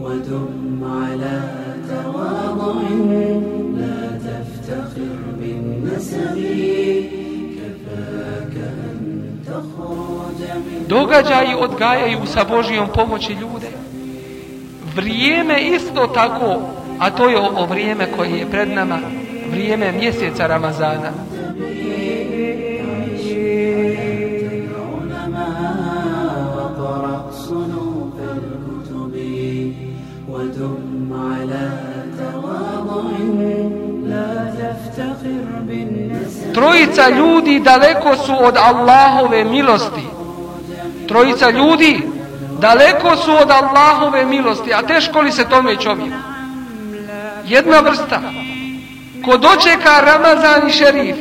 ودم على تواضع لا تفتخر بالنسب كفاك أن تخرج من Događaji odgajaju sa Božijom pomoći ljude. Vrijeme isto tako, a to je ovo vrijeme koje je pred nama, vrijeme mjeseca Ramazana. Trojica ljudi daleko su od Allahove milosti. Trojica ljudi daleko su od Allahove milosti, a teško li se tome čovjeku? Jedna vrsta, ko dočeka Ramazan i šerif.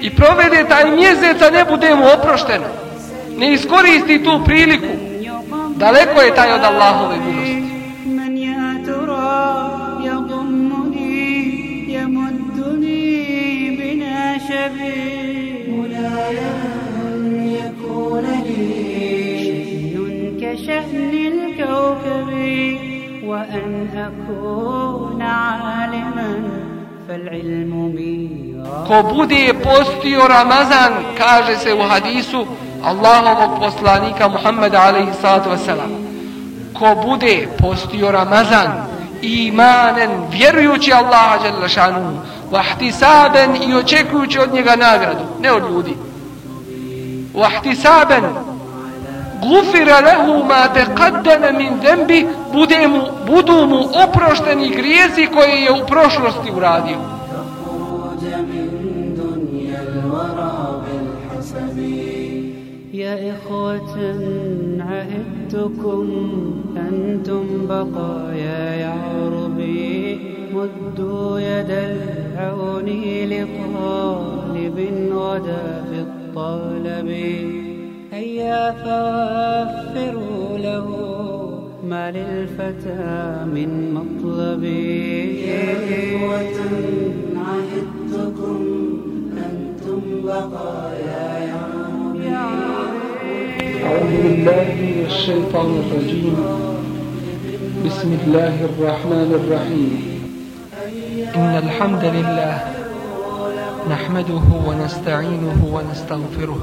I provede taj mjesec, a ne bude mu oprošteno, ne iskoristi tu priliku, daleko je taj od Allahove milosti. وأن أكون عالما فالعلم ميراث Ko bude postio Ramazan, kaže se u hadisu Allahovog poslanika Muhammeda alaihi sallatu wasalam. Ko bude postio Ramazan imanen, vjerujući Allaha jalla šanuhu, vahtisaben i očekujući od njega nagradu, ne od ljudi. Vahtisaben, gufira lehu ma teqaddame min dembi, bude mu, budu mu oprošteni grijezi koje je u prošlosti uradio. يا إخوة عهدتكم أنتم بقايا يا عربي مدوا يد العون لطالب غدا في الطلب هيا فوفروا له ما للفتى من مطلب. يا إخوة عهدتكم أنتم بقايا يا أعوذ بالله من الشيطان الرجيم. بسم الله الرحمن الرحيم. إن الحمد لله نحمده ونستعينه ونستغفره.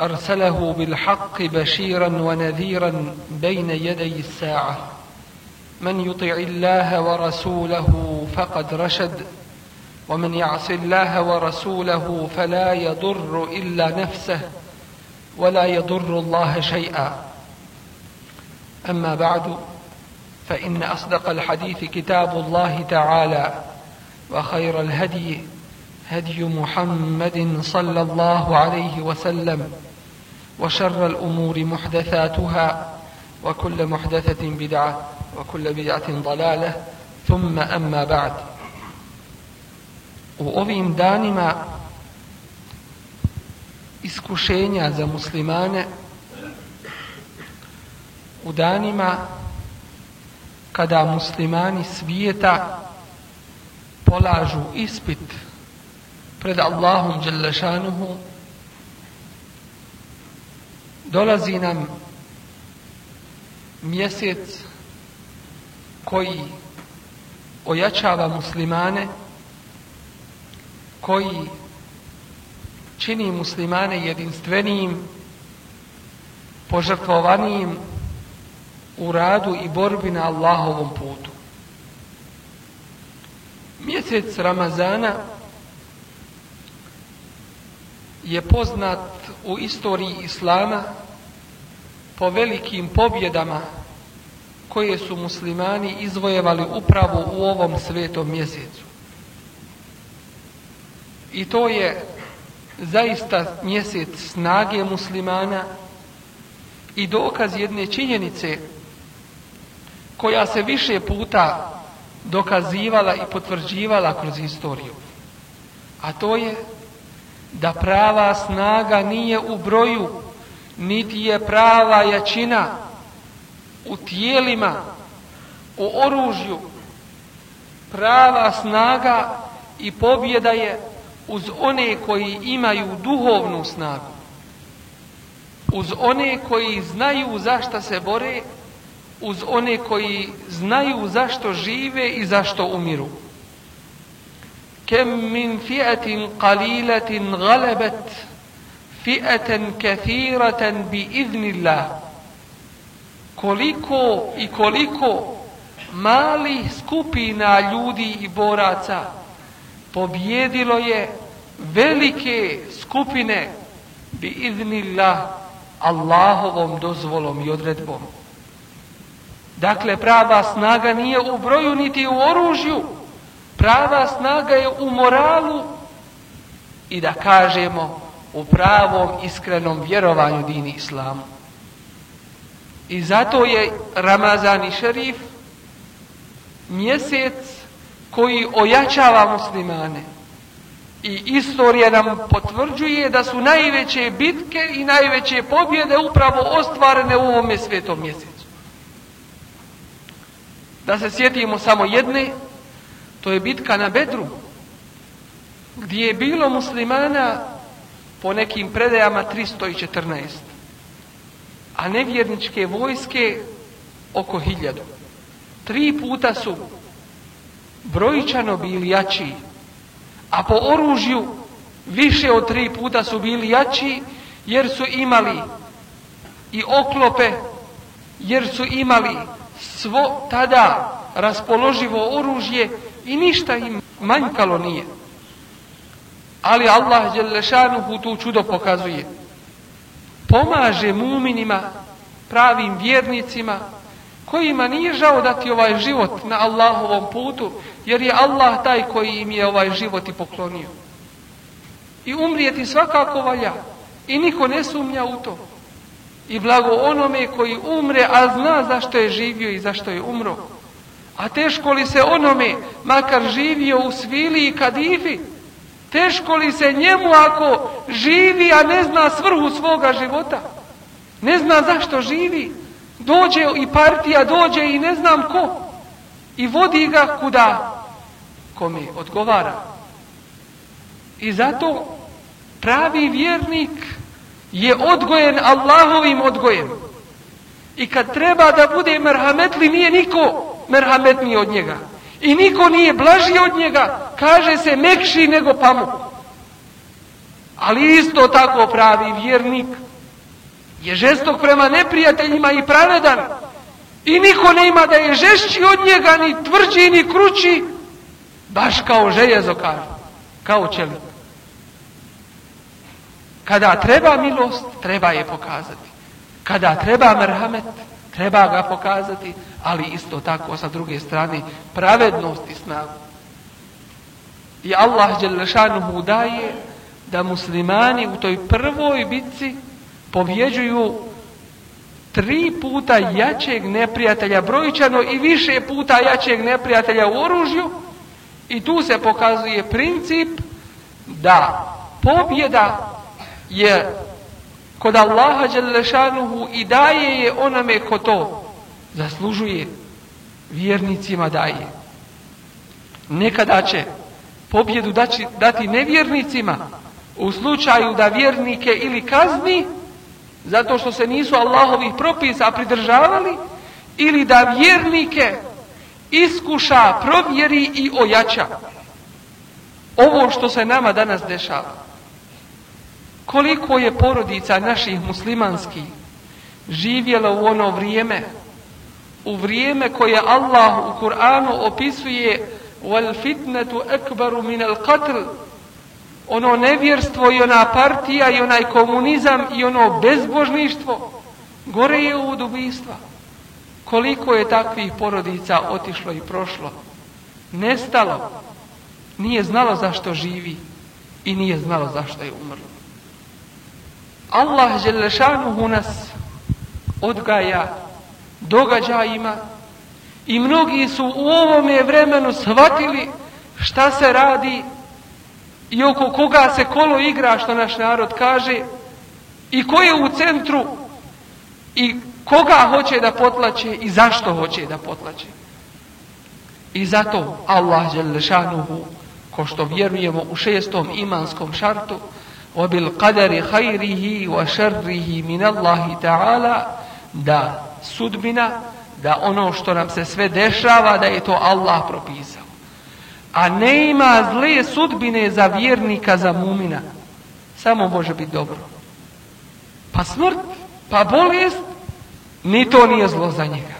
أرسله بالحق بشيرا ونذيرا بين يدي الساعة. من يطع الله ورسوله فقد رشد ومن يعص الله ورسوله فلا يضر إلا نفسه ولا يضر الله شيئا. أما بعد فإن أصدق الحديث كتاب الله تعالى وخير الهدي هدي محمد صلى الله عليه وسلم وشر الأمور محدثاتها وكل محدثة بدعة وكل بدعة ضلالة ثم أما بعد. U ovim danima iskušenja za muslimane u danima svijeta polažu ispit pred Allahom Đelešanuhu dolazi nam mjesec koji ojačava muslimane koji čini muslimane jedinstvenijim požrtvovanijim u radu i borbi na Allahovom putu. Mjesec Ramazana je poznat u istoriji Islama po velikim pobjedama koje su muslimani izvojevali upravo u ovom svetom mjesecu. I to je zaista mjesec snage muslimana i dokaz jedne činjenice koja se više puta dokazivala i potvrđivala kroz istoriju. A to je da prava snaga nije u broju, niti je prava jačina u tijelima, u oružju. Prava snaga i pobjeda je uz one koji imaju duhovnu snagu. Uz one koji znaju zašto se bore, uz one koji znaju zašto žive i zašto umiru. Kem min فئة قليلة غلبت فئة كثيرة bi الله Koliko i koliko mali skupina ljudi i boraca pobjedilo je velike skupine bi iznillah Allahovom dozvolom i odredbom. Dakle, prava snaga nije u broju niti u oružju. Prava snaga je u moralu i da kažemo u pravom iskrenom vjerovanju dini islamu. I zato je Ramazan i šerif mjesec koji ojačava muslimane. I istorija nam potvrđuje da su najveće bitke i najveće pobjede upravo ostvarene u ovome svetom mjesecu. Da se sjetimo samo jedne, to je bitka na Bedru, gdje je bilo muslimana po nekim predajama 314, a nevjerničke vojske oko hiljadu. Tri puta su brojčano bili jači, a po oružju više od tri puta su bili jači, jer su imali i oklope, jer su imali svo tada raspoloživo oružje i ništa im manjkalo nije. Ali Allah Đelešanuhu tu čudo pokazuje. Pomaže muminima, pravim vjernicima, kojima nije žao dati ovaj život na Allahovom putu, jer je Allah taj koji im je ovaj život i poklonio. I umrijeti svakako valja. I niko ne sumnja u to. I blago onome koji umre, a zna zašto je živio i zašto je umro. A teško li se onome, makar živio u svili i kadifi, teško li se njemu ako živi, a ne zna svrhu svoga života, ne zna zašto živi, dođe i partija dođe i ne znam ko, i vodi ga kuda, kome odgovara. I zato pravi vjernik je odgojen Allahovim odgojem. I kad treba da bude merhametli, nije niko merhametniji od njega. I niko nije blaži od njega, kaže se mekši nego pamuk. Ali isto tako pravi vjernik je žestok prema neprijateljima i pravedan. I niko ne ima da je žešći od njega, ni tvrđi, ni krući, baš kao željezo kaže, kao čelik. Kada treba milost, treba je pokazati. Kada treba merhamet, treba ga pokazati, ali isto tako sa druge strane pravednost i snagu. I Allah Đelešanuhu daje da muslimani u toj prvoj bitci pobjeđuju tri puta jačeg neprijatelja brojčano i više puta jačeg neprijatelja u oružju i tu se pokazuje princip da pobjeda je kod Allaha Đelešanuhu i daje je onome ko to zaslužuje vjernicima daje. Nekada će pobjedu dati, dati nevjernicima u slučaju da vjernike ili kazni zato što se nisu Allahovih propisa pridržavali ili da vjernike iskuša, provjeri i ojača. Ovo što se nama danas dešava koliko je porodica naših muslimanskih živjela u ono vrijeme u vrijeme koje Allah u Kur'anu opisuje wal fitnetu ekbaru min al qatl ono nevjerstvo i ona partija i onaj komunizam i ono bezbožništvo gore je od ubistva. Koliko je takvih porodica otišlo i prošlo? Nestalo. Nije znalo zašto živi i nije znalo zašto je umrlo. Allah Želešanuhu nas odgaja događajima i mnogi su u ovome vremenu shvatili šta se radi i oko koga se kolo igra što naš narod kaže i ko je u centru i koga hoće da potlače i zašto hoće da potlače. I zato Allah Đelešanuhu, ko što vjerujemo u šestom imanskom šartu, وَبِلْ قَدَرِ خَيْرِهِ وَشَرِّهِ مِنَ اللَّهِ تَعَالَ da sudbina, da ono što nam se sve dešava, da je to Allah propisao. A ne ima zle sudbine za vjernika, za mumina. Samo može biti dobro. Pa smrt, pa bolest, ni to nije zlo za njega.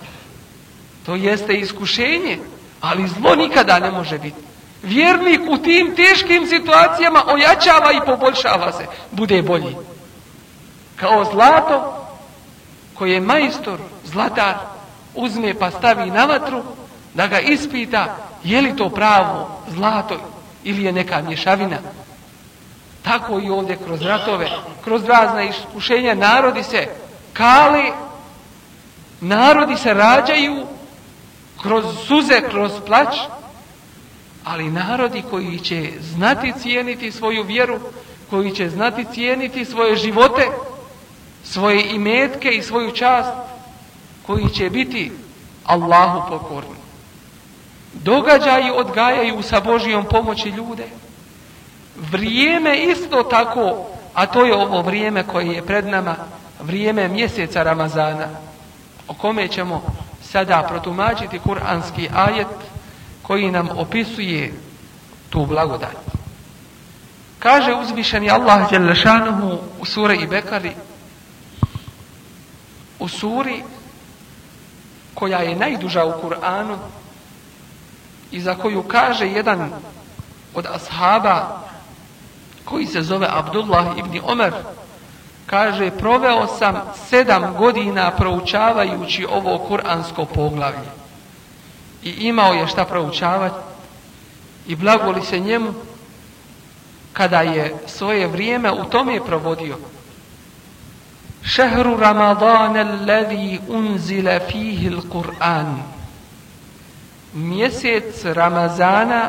To jeste iskušenje, ali zlo nikada ne može biti. Vjernik u tim teškim situacijama ojačava i poboljšava se, bude bolji. Kao zlato koje majstor, zlatar, uzme pa stavi na vatru, da ga ispita je li to pravo zlato ili je neka mješavina. Tako i ovdje kroz ratove, kroz razna iskušenja narodi se kali, narodi se rađaju kroz suze, kroz plać, ali narodi koji će znati cijeniti svoju vjeru, koji će znati cijeniti svoje živote, svoje imetke i svoju čast, koji će biti Allahu pokorni. Događaji odgajaju sa Božijom pomoći ljude. Vrijeme isto tako, a to je ovo vrijeme koje je pred nama, vrijeme mjeseca Ramazana, o kome ćemo sada protumačiti kuranski ajet koji nam opisuje tu blagodat. Kaže uzvišeni Allah Đelešanuhu u suri i Bekari, u suri koja je najduža u Kur'anu i za koju kaže jedan od ashaba koji se zove Abdullah ibn Omer kaže proveo sam sedam godina proučavajući ovo kuransko poglavlje. I imao je šta proučavati i blagoli se njemu kada je svoje vrijeme u tome provodio šehru ramadana alladhi unzila fihi l-Qur'an mjesec Ramazana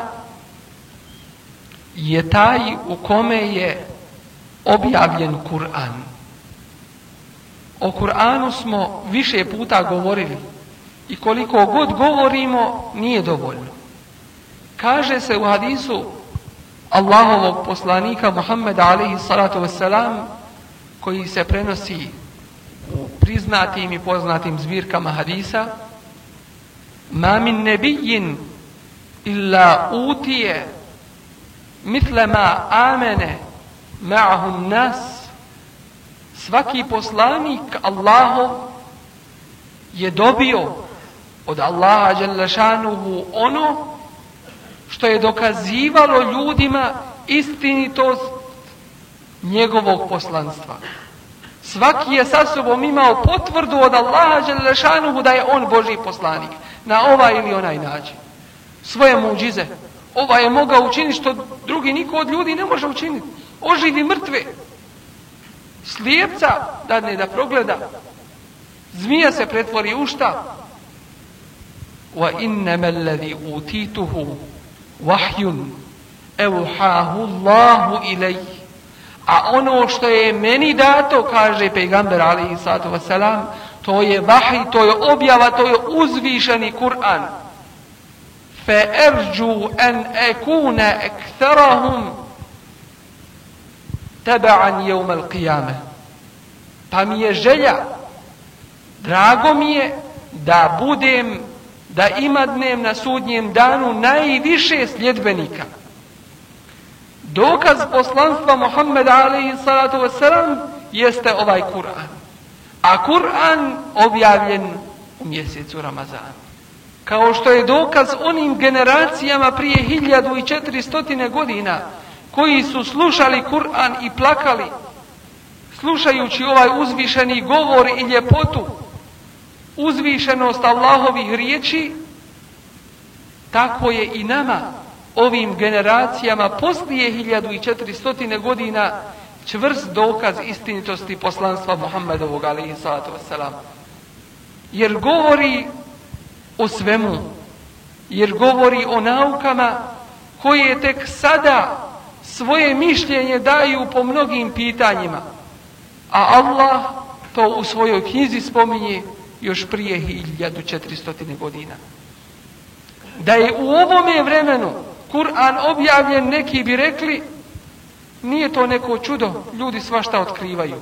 je taj u kome je objavljen Kur'an. O Kur'anu smo više puta govorili i koliko god govorimo nije dovoljno. Kaže se u hadisu Allahovog poslanika Muhammeda alaihi salatu wasalam koji se prenosi u priznatim i poznatim zbirkama hadisa ma min nebijin illa utije mitle ma amene ma'ahum nas svaki poslanik Allahov je dobio od Allaha Đalešanuhu ono što je dokazivalo ljudima istinitost njegovog poslanstva. Svaki je sa sobom imao potvrdu od Allaha Đelešanuhu da je on Boži poslanik na ovaj ili onaj način. Svoje muđize. Ova je mogao učiniti što drugi niko od ljudi ne može učiniti. Oživi mrtve. Slijepca da ne da progleda. Zmija se pretvori u šta? Wa innama alladhi utituhu wahyun awhahu Allahu ilayhi A ono što je meni dato, kaže pejgamber alaihi sallatu wasalam, to je vahij, to je objava, to je uzvišeni Kur'an. Fe erđu en ekune ektharahum teba'an jevme l'qiyame. Pa mi je želja, drago mi je da budem, da imadnem na sudnjem danu najviše sljedbenika. Dokaz poslanstva Muhammeda alaihi salatu wasalam jeste ovaj Kur'an. A Kur'an objavljen u mjesecu Ramazanu. Kao što je dokaz onim generacijama prije 1400 godina koji su slušali Kur'an i plakali slušajući ovaj uzvišeni govor i ljepotu uzvišenost Allahovih riječi tako je i nama ovim generacijama poslije 1400 godina čvrst dokaz istinitosti poslanstva Muhammedovog alaihi sallatu wasalam. Jer govori o svemu, jer govori o naukama koje tek sada svoje mišljenje daju po mnogim pitanjima. A Allah to u svojoj knjizi spominje još prije 1400 godina. Da je u ovome vremenu Kur'an objavljen, neki bi rekli, nije to neko čudo, ljudi svašta otkrivaju.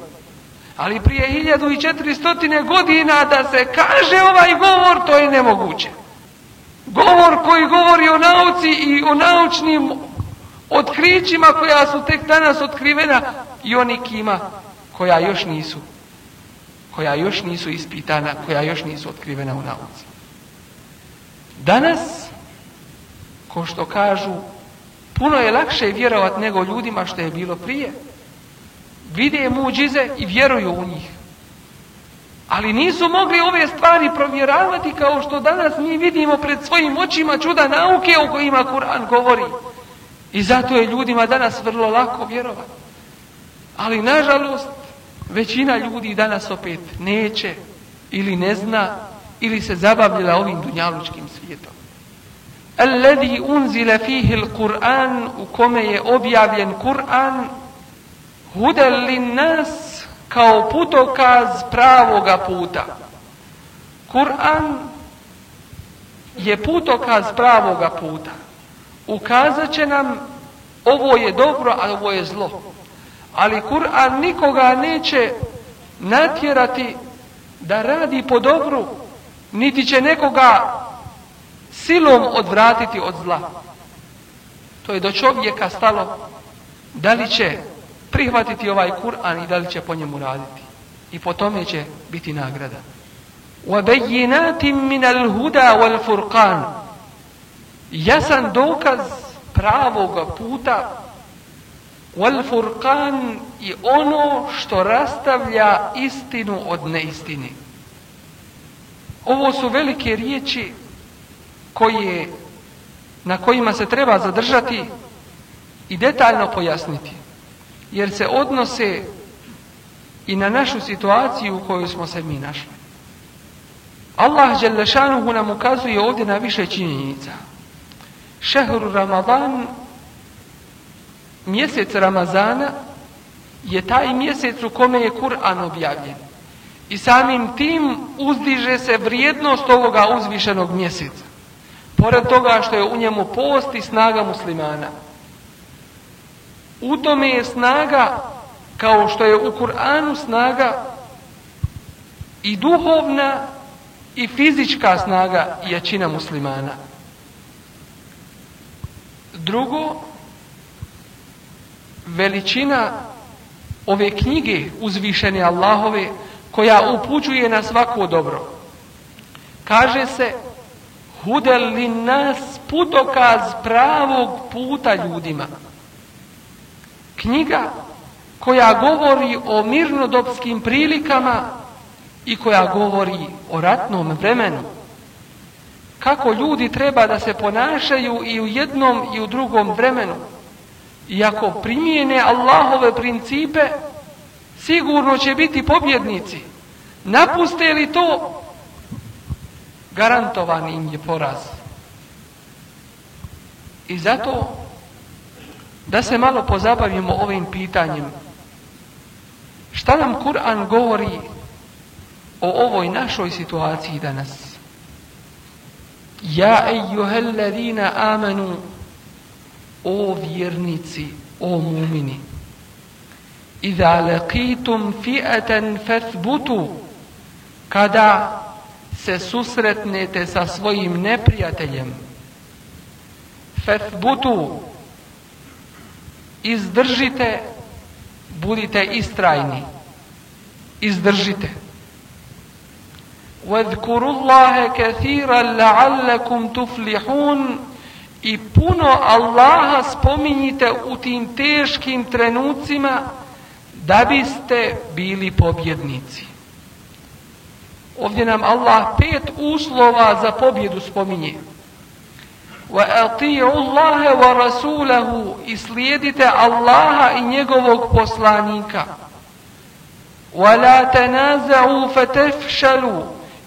Ali prije 1400 godina da se kaže ovaj govor, to je nemoguće. Govor koji govori o nauci i o naučnim otkrićima koja su tek danas otkrivena i onikima koja još nisu koja još nisu ispitana, koja još nisu otkrivena u nauci. Danas, ko što kažu, puno je lakše vjerovat nego ljudima što je bilo prije. Vide muđize i vjeruju u njih. Ali nisu mogli ove stvari provjeravati kao što danas mi vidimo pred svojim očima čuda nauke o kojima Kur'an govori. I zato je ljudima danas vrlo lako vjerovati. Ali nažalost, većina ljudi danas opet neće ili ne zna ili se zabavljala ovim dunjalučkim svijetom. Alladhi unzila fihi al-Qur'an u kome je objavljen Kur'an hudel lin nas kao putokaz pravoga puta. Kur'an je putokaz pravoga puta. Ukazat će nam ovo je dobro, a ovo je zlo. Ali Kur'an nikoga neće natjerati da radi po dobru, niti će nekoga silom odvratiti od zla. To je do čovjeka stalo da li će prihvatiti ovaj Kur'an i da li će po njemu raditi. I po tome će biti nagrada. وَبَيِّنَاتٍ مِنَ الْهُدَى وَالْفُرْقَانِ Jasan dokaz pravog puta وَالْفُرْقَانِ i ono što rastavlja istinu od neistine. Ovo su velike riječi koje, na kojima se treba zadržati i detaljno pojasniti jer se odnose i na našu situaciju u kojoj smo se mi našli. Allah Đelešanuhu nam ukazuje ovdje na više činjenica. Šehru Ramadan, mjesec Ramazana, je taj mjesec u kome je Kur'an objavljen. I samim tim uzdiže se vrijednost ovoga uzvišenog mjeseca. Pored toga što je u njemu post i snaga muslimana. U tome je snaga, kao što je u Kur'anu snaga, i duhovna i fizička snaga i jačina muslimana. Drugo, veličina ove knjige uzvišene Allahove koja upućuje na svako dobro. Kaže se hudel li nas putokaz pravog puta ljudima knjiga koja govori o mirnodopskim prilikama i koja govori o ratnom vremenu. Kako ljudi treba da se ponašaju i u jednom i u drugom vremenu. I ako primijene Allahove principe, sigurno će biti pobjednici. Napuste li to, garantovan im je poraz. I zato da se malo pozabavimo ovim pitanjem. Šta nam Kur'an govori o ovoj našoj situaciji danas? Ja ejuhel ladina amanu o vjernici, o mumini. Iza laqitum fi'atan fathbutu kada se susretnete sa svojim neprijateljem fathbutu izdržite, budite istrajni. Izdržite. وَذْكُرُ اللَّهَ كَثِيرًا لَعَلَّكُمْ تُفْلِحُونَ I puno Allaha spominjite u tim teškim trenucima da biste bili pobjednici. Ovdje nam Allah pet uslova za pobjedu spominje. wa ati'u Allaha wa rasulahu i slijedite Allaha i njegovog poslanika. Wa la فَتَفْشَلُوا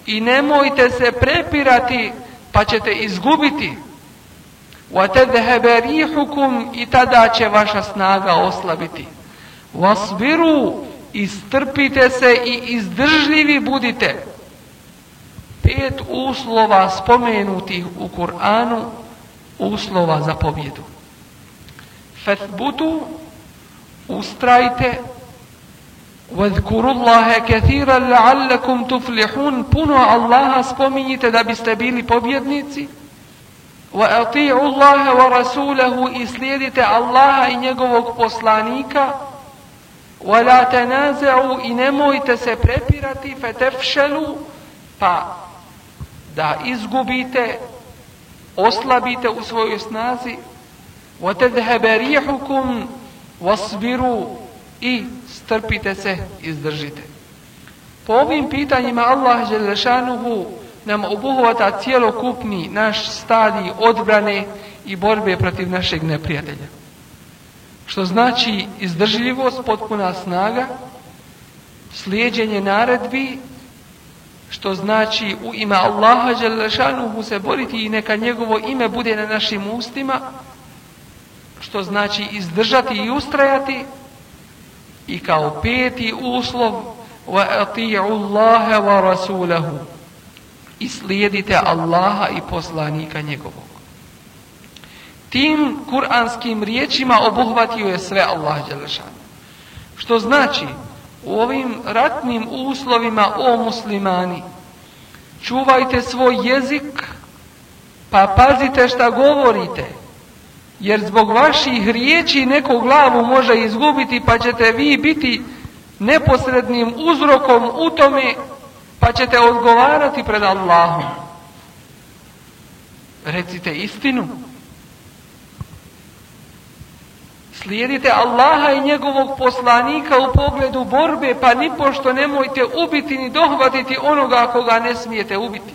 i nemojte se prepirati pa ćete izgubiti. Wa رِيحُكُمْ i tada će vaša snaga oslabiti. Wasbiru istrpite se i izdržljivi budite pet uslova spomenutih u Kur'anu uslova za pobjedu. Fathbutu, ustrajte, وَذْكُرُوا اللَّهَ كَثِيرًا لَعَلَّكُمْ تُفْلِحُونَ Puno Allaha spominjite da biste bili pobjednici. وَأَطِيعُوا اللَّهَ وَرَسُولَهُ I slijedite Allaha i njegovog poslanika. وَلَا تَنَازَعُوا I nemojte se prepirati فَتَفْشَلُوا Pa da izgubite oslabite u svojoj snazi وَتَذْهَبَ رِيحُكُمْ وَصْبِرُوا i strpite se, izdržite. Po ovim pitanjima Allah Želešanuhu nam obuhvata cijelokupni naš stadij odbrane i borbe protiv našeg neprijatelja. Što znači izdržljivost, potpuna snaga, slijedjenje naredbi što znači u ime Allaha Đelešanuhu se boriti i neka njegovo ime bude na našim ustima, što znači izdržati i ustrajati i kao peti uslov wa اللَّهَ وَرَسُولَهُ wa i slijedite Allaha i poslanika njegovog. Tim kuranskim riječima obuhvatio je sve Allah Đelešanu. Što znači, u ovim ratnim uslovima o muslimani čuvajte svoj jezik pa pazite šta govorite jer zbog vaših riječi neku glavu može izgubiti pa ćete vi biti neposrednim uzrokom u tome pa ćete odgovarati pred Allahom. Recite istinu. Slijedite Allaha i njegovog poslanika u pogledu borbe, pa ni pošto nemojte ubiti ni dohvatiti onoga koga ne smijete ubiti.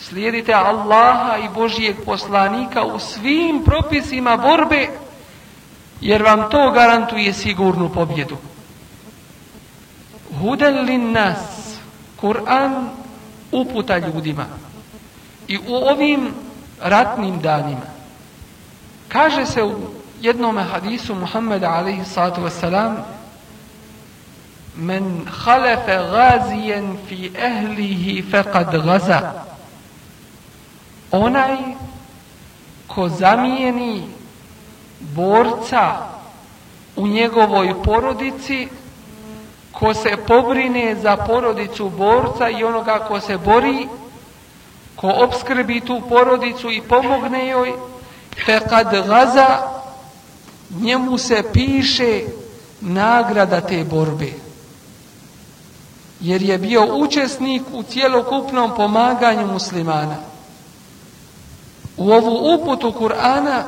Slijedite Allaha i Božijeg poslanika u svim propisima borbe, jer vam to garantuje sigurnu pobjedu. Huden lin nas, Kur'an uputa ljudima. I u ovim ratnim danima, kaže se u jednom hadisu Muhammeda alaihi sallatu wasalam men halefe gazijen fi ehlihi faqad gaza onaj ko zamijeni borca u njegovoj porodici ko se pobrine za porodicu borca i onoga ko se bori ko obskrbi tu porodicu i pomogne joj faqad gaza njemu se piše nagrada te borbe. Jer je bio učesnik u cijelokupnom pomaganju muslimana. U ovu uputu Kur'ana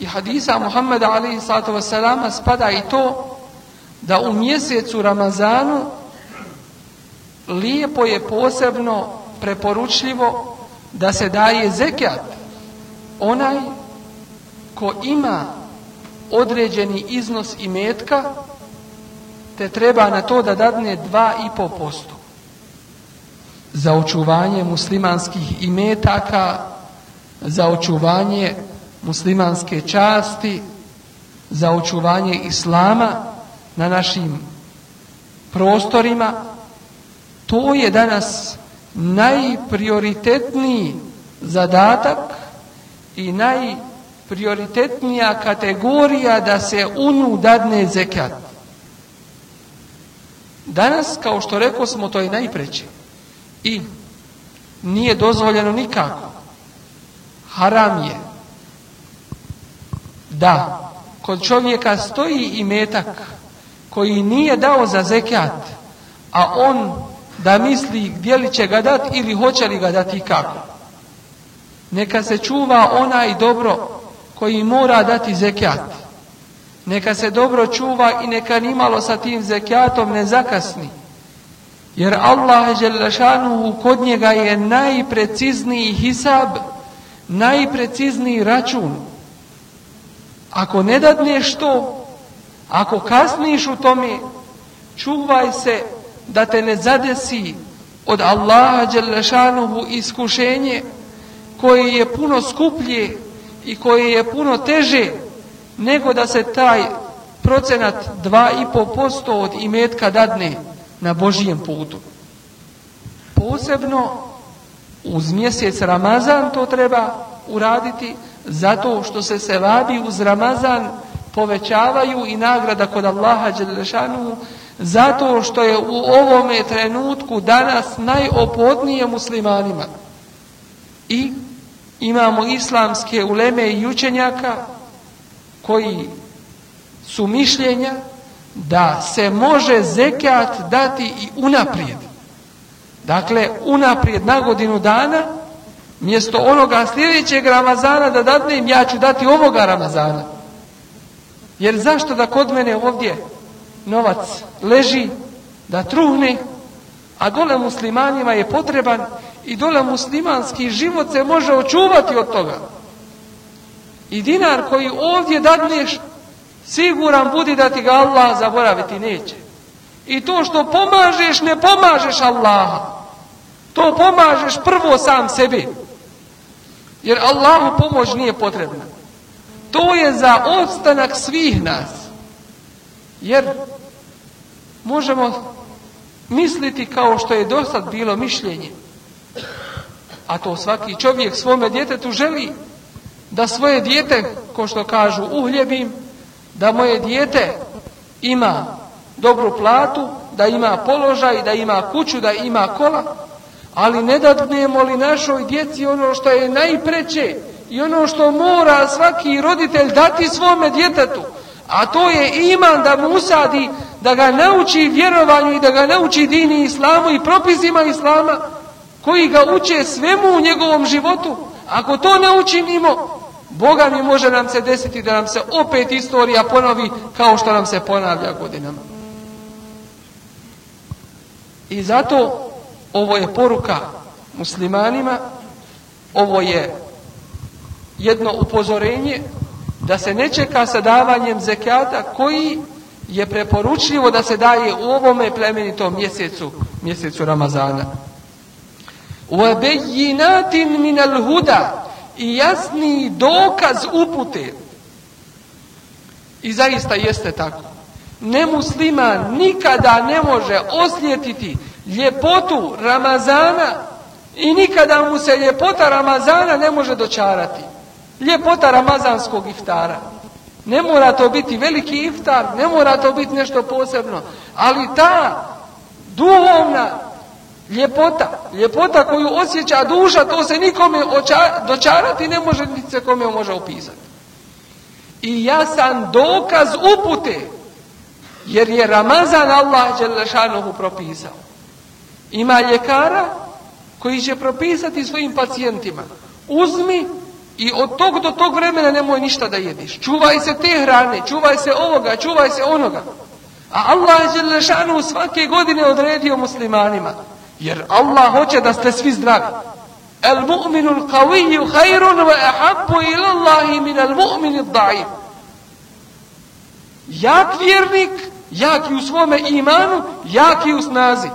i hadisa Muhammeda alaihi sallatu wasalama spada i to da u mjesecu Ramazanu lijepo je posebno preporučljivo da se daje zekijat onaj ko ima određeni iznos imetka, te treba na to da dadne 2,5%. Za očuvanje muslimanskih imetaka, za očuvanje muslimanske časti, za očuvanje islama na našim prostorima, to je danas najprioritetniji zadatak i najprioritetniji prioritetnija kategorija da se unu dadne zekat. Danas, kao što rekao smo, to je najpreće. I nije dozvoljeno nikako. Haram je da kod čovjeka stoji i metak koji nije dao za zekat, a on da misli gdje li će ga dati ili hoće li ga dati kako. Neka se čuva onaj dobro koji mora dati zekijat. Neka se dobro čuva i neka nimalo sa tim zekijatom ne zakasni. Jer Allah Želešanuhu kod njega je najprecizniji hisab najprecizniji račun. Ako ne dadneš to, ako kasniš u tome, čuvaj se da te ne zadesi od Allaha Đelešanuhu iskušenje koje je puno skuplje i koje je puno teže nego da se taj procenat 2,5% od imetka dadne na Božijem putu. Posebno uz mjesec Ramazan to treba uraditi zato što se sevabi uz Ramazan povećavaju i nagrada kod Allaha Đelešanu zato što je u ovome trenutku danas najopodnije muslimanima. I imamo islamske uleme i učenjaka koji su mišljenja da se može zekat dati i unaprijed. Dakle, unaprijed na godinu dana, mjesto onoga sljedećeg Ramazana da dadnem, ja ću dati ovoga Ramazana. Jer zašto da kod mene ovdje novac leži, da truhne, a gole muslimanima je potreban i dole muslimanski život se može očuvati od toga. I dinar koji ovdje dadneš, siguran budi da ti ga Allah zaboraviti neće. I to što pomažeš, ne pomažeš Allaha. To pomažeš prvo sam sebi. Jer Allahu pomoć nije potrebna. To je za odstanak svih nas. Jer možemo misliti kao što je dosad bilo mišljenje. A to svaki čovjek svome djetetu želi da svoje dijete, ko što kažu, uhljebim, da moje dijete ima dobru platu, da ima položaj, da ima kuću, da ima kola, ali ne dadnemo li našoj djeci ono što je najpreće i ono što mora svaki roditelj dati svome djetetu, a to je iman da mu usadi, da ga nauči vjerovanju i da ga nauči dini islamu i propisima islama, koji ga uče svemu u njegovom životu. Ako to ne učinimo, Boga mi može nam se desiti da nam se opet istorija ponovi kao što nam se ponavlja godinama. I zato ovo je poruka muslimanima, ovo je jedno upozorenje da se ne čeka sa davanjem zekata koji je preporučljivo da se daje u ovome plemenitom mjesecu, mjesecu Ramazana. وَبَيِّنَاتٍ مِنَ الْهُدَى i jasni dokaz upute. I zaista jeste tako. Nemusliman nikada ne može osjetiti ljepotu Ramazana i nikada mu se ljepota Ramazana ne može dočarati. Ljepota Ramazanskog iftara. Ne mora to biti veliki iftar, ne mora to biti nešto posebno, ali ta duhovna ljepota, ljepota koju osjeća duša, to se nikome oča, dočarati ne može, niti se kome može opisati. I ja sam dokaz upute, jer je Ramazan Allah Đelešanohu propisao. Ima ljekara koji će propisati svojim pacijentima. Uzmi i od tog do tog vremena nemoj ništa da jediš. Čuvaj se te hrane, čuvaj se ovoga, čuvaj se onoga. A Allah Đelešanu svake godine odredio muslimanima. Jer Allah hoće da ste svi zdravi. El mu'minul qawiyyu khairun wa ahabbu ila Allahi min al mu'minid da'if. Jak vjernik, jak u svome imanu, jak u snazi.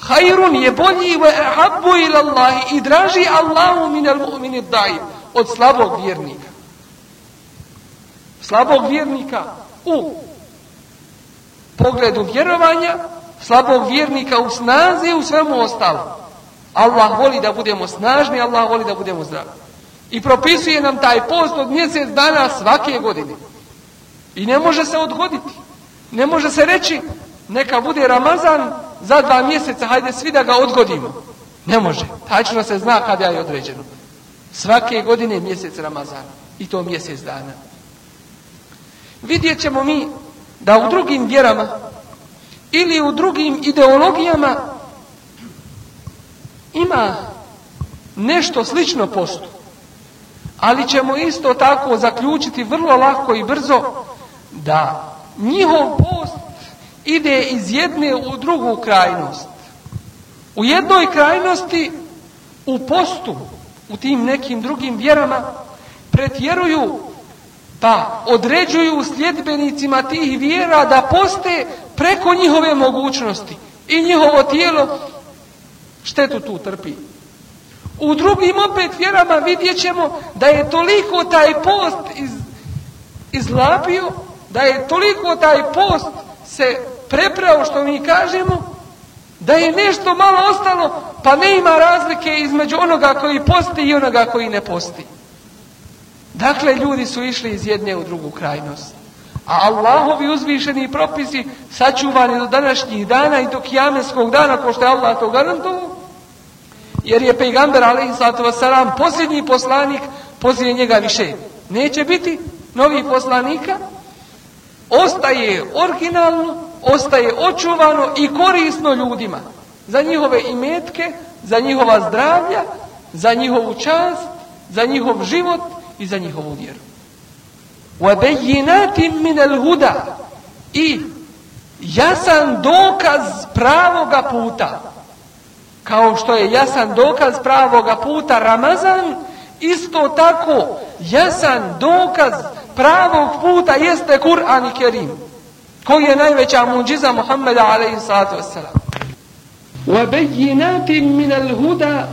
Khairun je bolji wa ahabbu ila Allahi i draži Allahu min al mu'minid da'if od slabog vjernika. Slabog vjernika u pogledu vjerovanja slabog vjernika u snazi i u svemu ostalo. Allah voli da budemo snažni, Allah voli da budemo zdravi. I propisuje nam taj post od mjesec dana svake godine. I ne može se odgoditi. Ne može se reći, neka bude Ramazan za dva mjeseca, hajde svi da ga odgodimo. Ne može. Tačno se zna kada je određeno. Svake godine mjesec Ramazana. I to mjesec dana. Vidjet ćemo mi da u drugim vjerama ili u drugim ideologijama ima nešto slično postu. Ali ćemo isto tako zaključiti vrlo lako i brzo da njihov post ide iz jedne u drugu krajnost. U jednoj krajnosti u postu u tim nekim drugim vjerama pretjeruju pa određuju sljedbenicima tih vjera da poste preko njihove mogućnosti i njihovo tijelo štetu tu trpi. U drugim opet vjerama vidjet ćemo da je toliko taj post iz, izlapio, da je toliko taj post se preprao što mi kažemo, da je nešto malo ostalo, pa ne ima razlike između onoga koji posti i onoga koji ne posti. Dakle, ljudi su išli iz jedne u drugu krajnost. A Allahovi uzvišeni propisi sačuvani do današnjih dana i do kijameskog dana, ko što je Allah to garantuo, jer je pejgamber alaihi sallatu wasalam posljednji poslanik, poslije njega više neće biti novih poslanika, ostaje originalno, ostaje očuvano i korisno ljudima za njihove imetke, za njihova zdravlja, za njihovu čast, za njihov život i za njihovu vjeru. وَبَيِّنَاتٍ مِنَ الْهُدَى I jasan dokaz pravoga puta. Kao što je jasan dokaz pravoga puta Ramazan, isto tako jasan dokaz pravog puta jeste Kur'an i Kerim. Koji je najveća muđiza Muhammeda alaihi sallatu wassalam. وَبَيِّنَاتٍ مِنَ الْهُدَى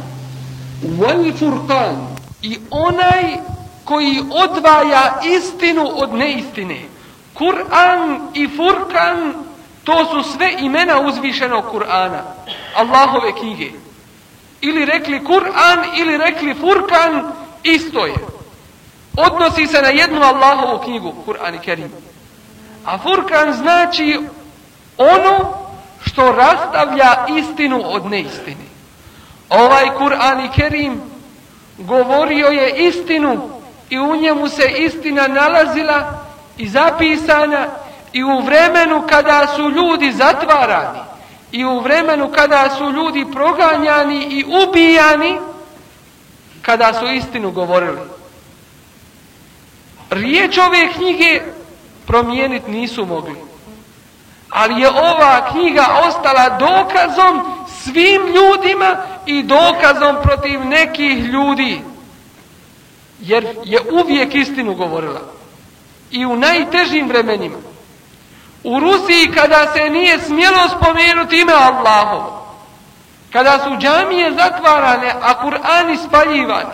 وَالْفُرْقَانِ I onaj koji odvaja istinu od neistine. Kur'an i Furkan, to su sve imena uzvišenog Kur'ana, Allahove knjige. Ili rekli Kur'an, ili rekli Furkan, isto je. Odnosi se na jednu Allahovu knjigu, Kur'an i Kerim. A Furkan znači ono što rastavlja istinu od neistine. Ovaj Kur'an i Kerim govorio je istinu i u njemu se istina nalazila i zapisana i u vremenu kada su ljudi zatvarani i u vremenu kada su ljudi proganjani i ubijani kada su istinu govorili. Riječ ove knjige promijeniti nisu mogli. Ali je ova knjiga ostala dokazom svim ljudima i dokazom protiv nekih ljudi jer je uvijek istinu govorila. I u najtežim vremenima. U Rusiji kada se nije smjelo spomenuti ime Allahovo, kada su džamije zatvarane, a Kur'ani spaljivani,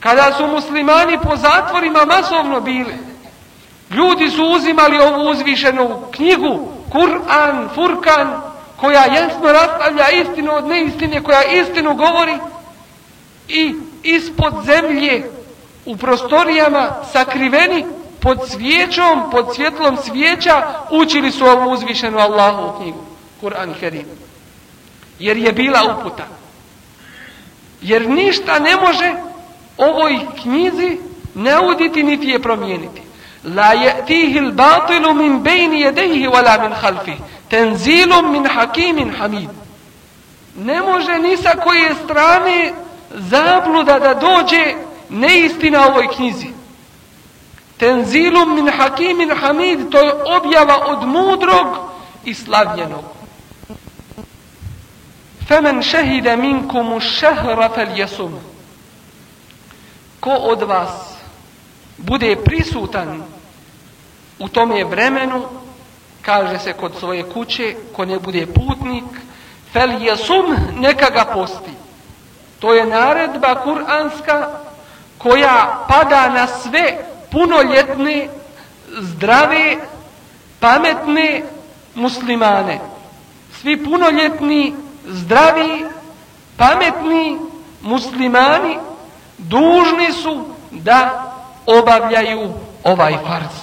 kada su muslimani po zatvorima masovno bili, ljudi su uzimali ovu uzvišenu knjigu, Kur'an, Furkan, koja jasno rastavlja istinu od neistine, koja istinu govori i ispod zemlje u prostorijama sakriveni pod svijećom, pod svjetlom svijeća učili su ovu uzvišenu Allahu knjigu, Kur'an Kerim. Jer je bila uputa. Jer ništa ne može ovoj knjizi ne uditi niti je promijeniti. La je'tihi l-batilu min bejni jedehi wala min halfi. Tenzilum min hakimin hamid. Ne može ni sa koje strane zabluda da dođe neistina ovoj knjizi. Tenzilum min hakimin hamid, to je objava od mudrog i slavljenog. Femen šehide minkumu šehra fel jesum. Ko od vas bude prisutan u tome vremenu, kaže se kod svoje kuće, ko ne bude putnik, fel jesum neka ga posti. To je naredba kuranska koja pada na sve punoljetne, zdrave, pametne muslimane. Svi punoljetni, zdravi, pametni muslimani dužni su da obavljaju ovaj farz.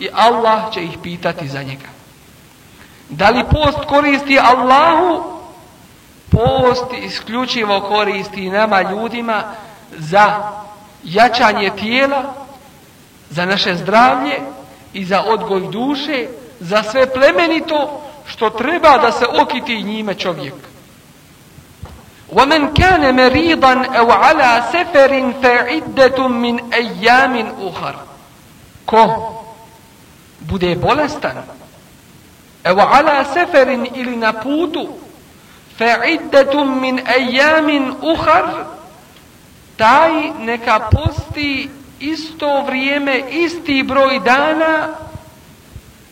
I Allah će ih pitati za njega. Da li post koristi Allahu post isključivo koristi nama ljudima za jačanje tijela, za naše zdravlje i za odgoj duše, za sve plemenito što treba da se okiti njime čovjek. وَمَنْ كَانَ مَرِيضًا أَوْ عَلَى سَفَرٍ فَعِدَّةٌ مِنْ أَيَّامٍ أُخَرٍ Ko bude bolestan, evo ala seferin ili na putu, fa'iddatum min ayamin ukhar taj neka posti isto vrijeme isti broj dana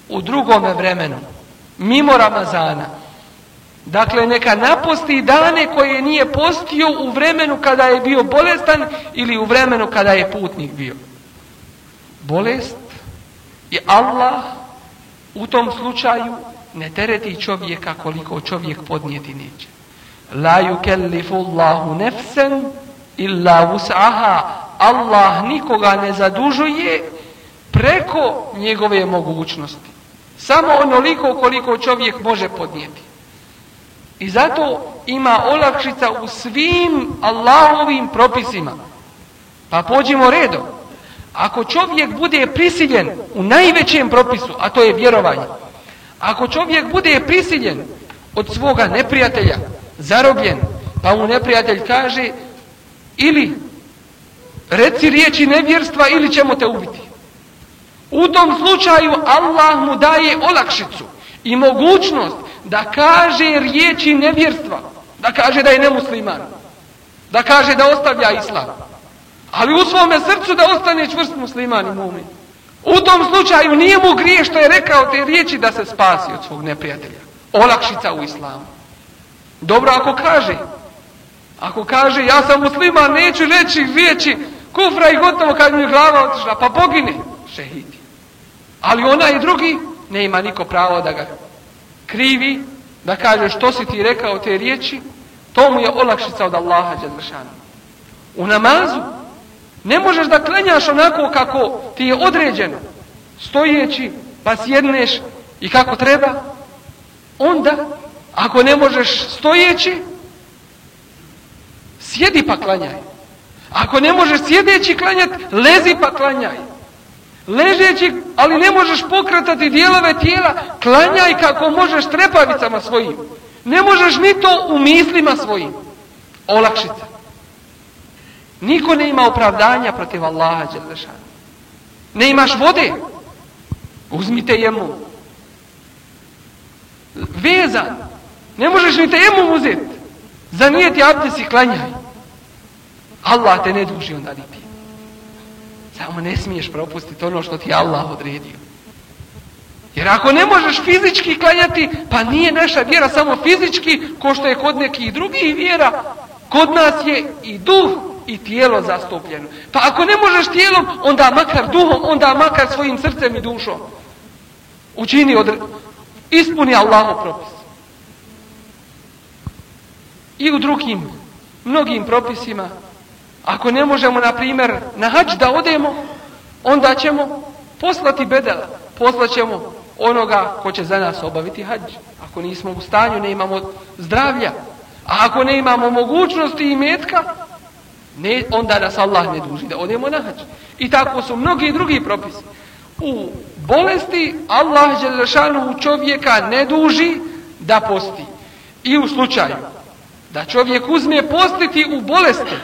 u drugome vremenu mimo ramazana. Dakle neka naposti dane koje nije postio u vremenu kada je bio bolestan ili u vremenu kada je putnik bio. Bolest je Allah u tom slučaju ne tereti čovjeka koliko čovjek podnijeti neće. La yukellifu Allahu nefsen illa vus'aha. Allah nikoga ne zadužuje preko njegove mogućnosti. Samo onoliko koliko čovjek može podnijeti. I zato ima olakšica u svim Allahovim propisima. Pa pođimo redom. Ako čovjek bude prisiljen u najvećem propisu, a to je vjerovanje, ako čovjek bude prisiljen od svoga neprijatelja, zarobljen, pa mu neprijatelj kaže ili reci riječi nevjerstva ili ćemo te ubiti. U tom slučaju Allah mu daje olakšicu i mogućnost da kaže riječi nevjerstva, da kaže da je nemusliman, da kaže da ostavlja islam, ali u svome srcu da ostane čvrst musliman i mumin. U tom slučaju nije mu grije što je rekao te riječi da se spasi od svog neprijatelja. Olakšica u islamu. Dobro ako kaže, ako kaže ja sam musliman, neću reći riječi kufra i gotovo kad mi je glava otišla, pa pogine, šehidi. Ali ona i drugi ne ima niko pravo da ga krivi, da kaže što si ti rekao te riječi, to mu je olakšica od Allaha Đadršana. U namazu ne možeš da klenjaš onako kako ti je određeno, stojeći, pa sjedneš i kako treba, onda, ako ne možeš stojeći, sjedi pa klanjaj. Ako ne možeš sjedeći klanjati, lezi pa klanjaj. Ležeći, ali ne možeš pokretati dijelove tijela, klanjaj kako možeš trepavicama svojim. Ne možeš ni to u mislima svojim. Olakšica. Niko ne ima opravdanja protiv Allaha Đelešanu. Ne imaš vode? Uzmite jemu. Vezan. Ne možeš ni te jemu uzeti. Zanijeti abdes i klanjaj. Allah te ne duži onda niti. Samo ne smiješ propustiti ono što ti Allah odredio. Jer ako ne možeš fizički klanjati, pa nije naša vjera samo fizički, ko što je kod nekih drugih vjera, kod nas je i duh i tijelo zastupljeno. Pa ako ne možeš tijelom, onda makar duhom, onda makar svojim srcem i dušom. Učini, od... ispuni Allahu propis. I u drugim, mnogim propisima, ako ne možemo, na primjer, na hađ da odemo, onda ćemo poslati bedela. Poslaćemo onoga ko će za nas obaviti hađ. Ako nismo u stanju, ne imamo zdravlja. A ako ne imamo mogućnosti i metka, ne, onda nas Allah ne duži da odemo na hađ. I tako su mnogi drugi propisi. U bolesti Allah Đelešanu u čovjeka ne duži da posti. I u slučaju da čovjek uzme postiti u bolesti,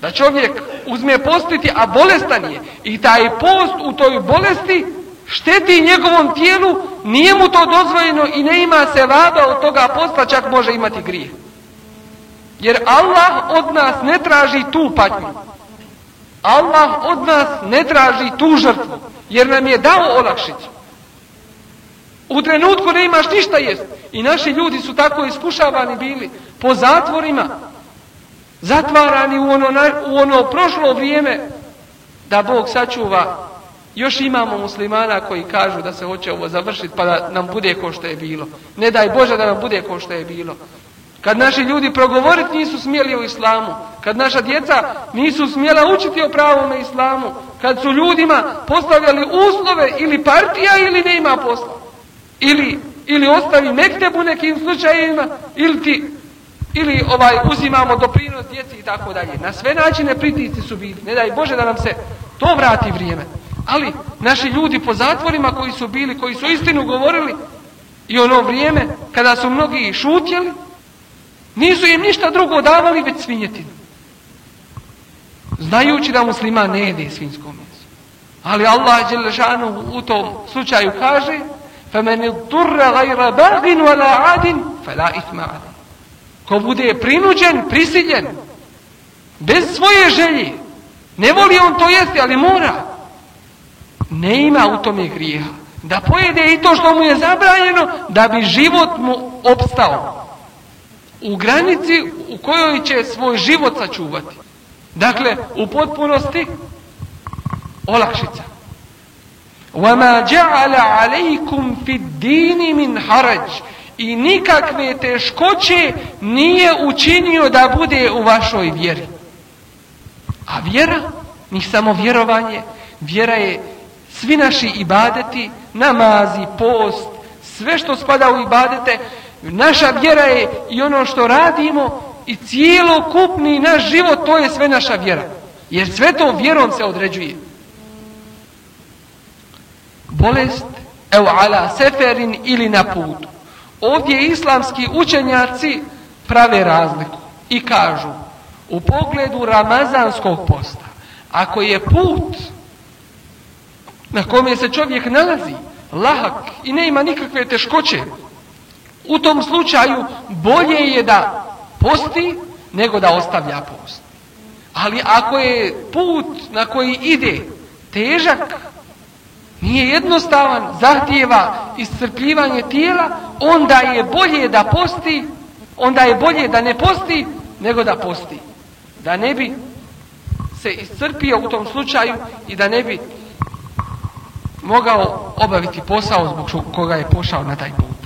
da čovjek uzme postiti, a bolestan je, i taj post u toj bolesti šteti njegovom tijelu, nije mu to dozvojeno i ne ima se vada od toga posta, čak može imati grije. Jer Allah od nas ne traži tu patnju. Allah od nas ne traži tu žrtvu, jer nam je dao olakšicu. U trenutku ne imaš ništa jest. I naši ljudi su tako iskušavani bili po zatvorima, zatvarani u ono, u ono prošlo vrijeme, da Bog sačuva. Još imamo muslimana koji kažu da se hoće ovo završiti pa da nam bude ko što je bilo. Ne daj Bože da nam bude ko što je bilo. Kad naši ljudi progovoriti nisu smjeli o islamu, kad naša djeca nisu smjela učiti o pravom islamu, kad su ljudima postavljali uslove ili partija ili ne ima posla. Ili, ili ostavi mekteb u nekim slučajima, ili ti ili ovaj uzimamo doprinos djeci i tako dalje. Na sve načine pritici su bili. Ne daj Bože da nam se to vrati vrijeme. Ali naši ljudi po zatvorima koji su bili, koji su istinu govorili i ono vrijeme kada su mnogi šutjeli, nisu im ništa drugo davali već svinjetinu. Znajući da muslima ne jede svinsko meso. Ali Allah Đelešanu u tom slučaju kaže فَمَنِ الضُّرَّ غَيْرَ بَغٍ وَلَا عَدٍ فَلَا إِثْمَ عَدٍ Ko bude prinuđen, prisiljen, bez svoje želje, ne voli on to jesti, ali mora, ne ima u tome grijeha. Da pojede i to što mu je zabranjeno, da bi život mu opstao. U granici u kojoj će svoj život sačuvati. Dakle, u potpunosti olakšica. وَمَا جَعَلَ عَلَيْكُمْ فِي الدِّينِ مِنْ حَرَجِ I nikakve teškoće nije učinio da bude u vašoj vjeri. A vjera, ni samo vjerovanje, vjera je svi naši ibadeti, namazi, post, sve što spada u ibadete, naša vjera je i ono što radimo i cijelokupni naš život, to je sve naša vjera. Jer sve to vjerom se određuje. Bolest, evo ala seferin ili na putu. Ovdje islamski učenjaci prave razliku i kažu u pogledu ramazanskog posta, ako je put na kome se čovjek nalazi, lahak i ne ima nikakve teškoće, u tom slučaju bolje je da posti nego da ostavlja post. Ali ako je put na koji ide težak, nije jednostavan, zahtijeva iscrpljivanje tijela, onda je bolje da posti, onda je bolje da ne posti nego da posti. Da ne bi se iscrpio u tom slučaju i da ne bi mogao obaviti posao zbog koga je pošao na taj put.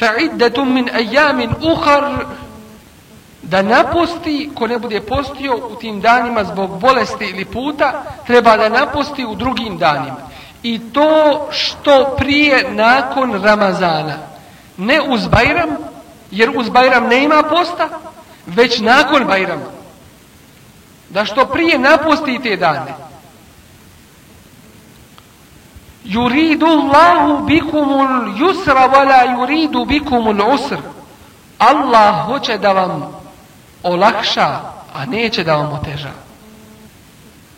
Fa'iddatum min ayamin ukhar da naposti, ko ne bude postio u tim danima zbog bolesti ili puta, treba da naposti u drugim danima. I to što prije nakon Ramazana. Ne uz Bajram, jer uz Bajram ne ima posta, već nakon Bajrama da što prije napustite dane. Yuridu Allahu bikumul yusra wala yuridu bikumul usr. Allah hoće da vam olakša, a neće da vam oteža.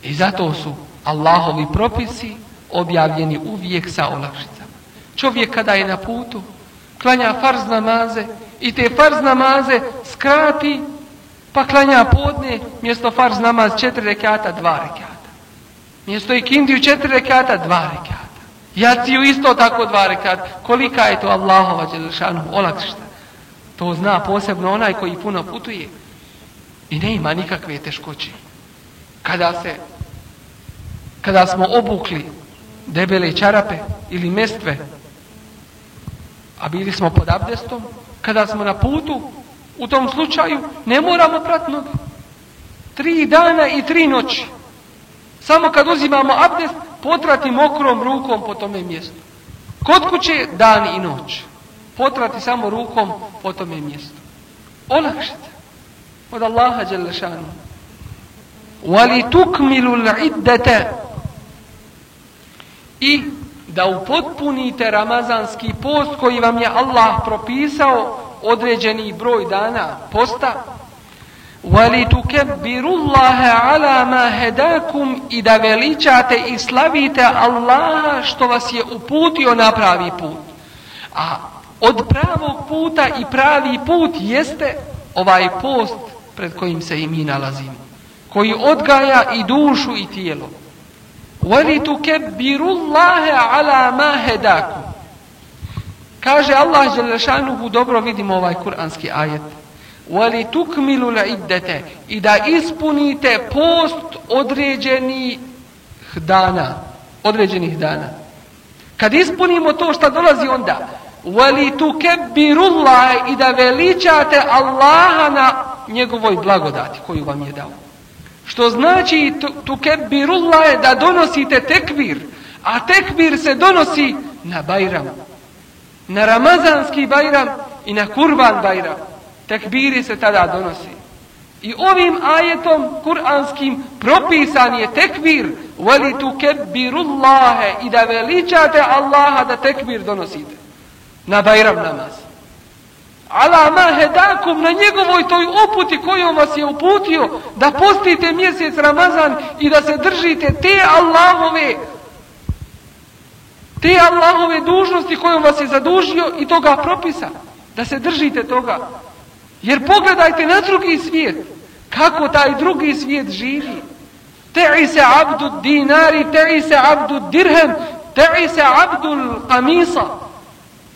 I zato su Allahovi propisi objavljeni uvijek sa olakšicama. Čovjek kada je na putu, klanja farz namaze i te farz namaze skrati Pa klanja podne, mjesto farz namaz četiri rekata, dva rekata. Mjesto ikindiju četiri rekata, dva rekata. Jaciju isto tako dva rekata. Kolika je to Allahova Đelešanu olakšta? To zna posebno onaj koji puno putuje. I ne ima nikakve teškoće. Kada se, kada smo obukli debele čarape ili mestve, a bili smo pod abdestom, kada smo na putu, U tom slučaju ne moramo prati noge. Tri dana i tri noći. Samo kad uzimamo abdest, potrati mokrom rukom po tome mjestu. Kod kuće dan i noć. Potrati samo rukom po tome mjestu. Olakšite. Od Allaha Đelešanu. Wali tukmilu l'iddete. I da upotpunite ramazanski post koji vam je Allah propisao određeni broj dana posta وَلِتُكَبِّرُ اللَّهَ عَلَى مَا هَدَاكُمْ i da veličate i slavite Allaha što vas je uputio na pravi put. A od pravog puta i pravi put jeste ovaj post pred kojim se i mi nalazimo. Koji odgaja i dušu i tijelo. وَلِتُكَبِّرُ اللَّهَ عَلَى مَا هَدَاكُمْ Kaže Allah Đelešanuhu, dobro vidimo ovaj kuranski ajet. Wali tukmilu la iddete i da ispunite post određenih dana. Određenih dana. Kad ispunimo to što dolazi onda, wali tukebirullah i da veličate Allaha na njegovoj blagodati koju vam je dao. Što znači tukebirullah je da donosite tekbir, a tekbir se donosi na bajram. na Ramazanski bajram i na Kurban bajram. Tekbiri se tada donosi. I ovim ajetom kuranskim propisan je tekbir veli tu kebirullahe i da veličate Allaha da tekbir donosite. Na bajram namaz. Ala ma hedakum na njegovoj toj uputi kojom vas je uputio da postite mjesec Ramazan i da se držite te Allahove te Allahove dužnosti kojom vas je zadužio i toga propisa, da se držite toga. Jer pogledajte na drugi svijet. Kako taj drugi svijet živi. Te'i se abdu dinari, te'i se abdu dirhem, te'i se abdu kamisa.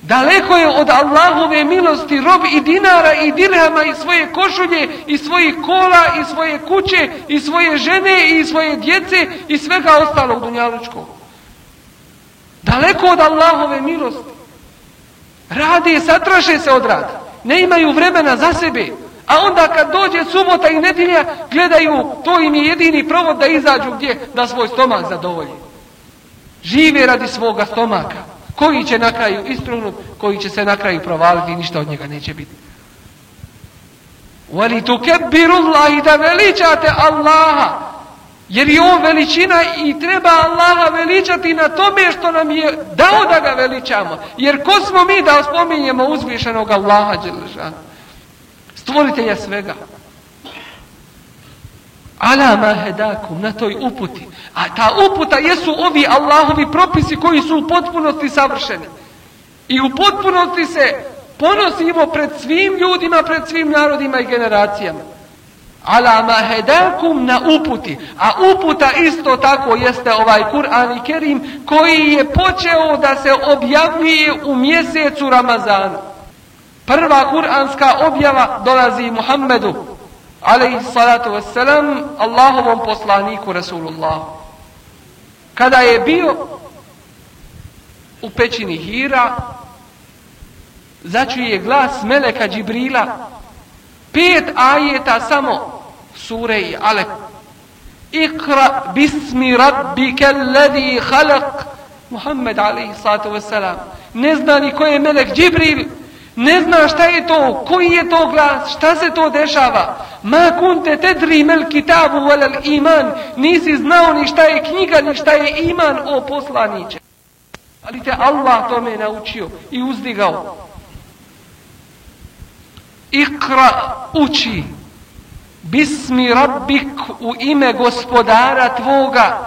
Daleko je od Allahove milosti rob i dinara i dirhama i svoje košulje i svojih kola i svoje kuće i svoje žene i svoje djece i svega ostalog dunjalučkog. Daleko od Allahove milosti. Radi i satraše se od rada. Ne imaju vremena za sebe. A onda kad dođe subota i nedilja, gledaju, to im je jedini provod da izađu gdje, da svoj stomak zadovolji. Žive radi svoga stomaka. Koji će na kraju istrunut, koji će se na kraju provaliti i ništa od njega neće biti. Vali tu kebirullah i da veličate Allaha. Jer je on veličina i treba Allaha veličati na tome što nam je dao da ga veličamo. Jer ko smo mi da spominjemo uzvišenog Allaha Đelešana? Stvoritelja svega. Ala ma hedakum, na toj uputi. A ta uputa jesu ovi Allahovi propisi koji su u potpunosti savršeni. I u potpunosti se ponosimo pred svim ljudima, pred svim narodima i generacijama. Ala ma hedakum na uputi. A uputa isto tako jeste ovaj Kur'an i Kerim koji je počeo da se objavljuje u mjesecu Ramazanu. Prva kur'anska objava dolazi Muhammedu alaihi salatu wassalam Allahovom poslaniku Rasulullah. Kada je bio u pećini Hira začuje glas Meleka Džibrila pet ajeta samo sure i Alek Ikra bismi rabbike alladhi khalaq Muhammed alaihi salatu wassalam ne zna ni ko je Melek Džibril ne zna šta je to, koji je to glas, šta se to dešava. Ma kunte tedri mel kitabu velel iman, nisi znao ni šta je knjiga, ni šta je iman o poslaniće. Ali te Allah to me naučio i uzdigao. Ikra uči, bismi rabbik u ime gospodara tvoga,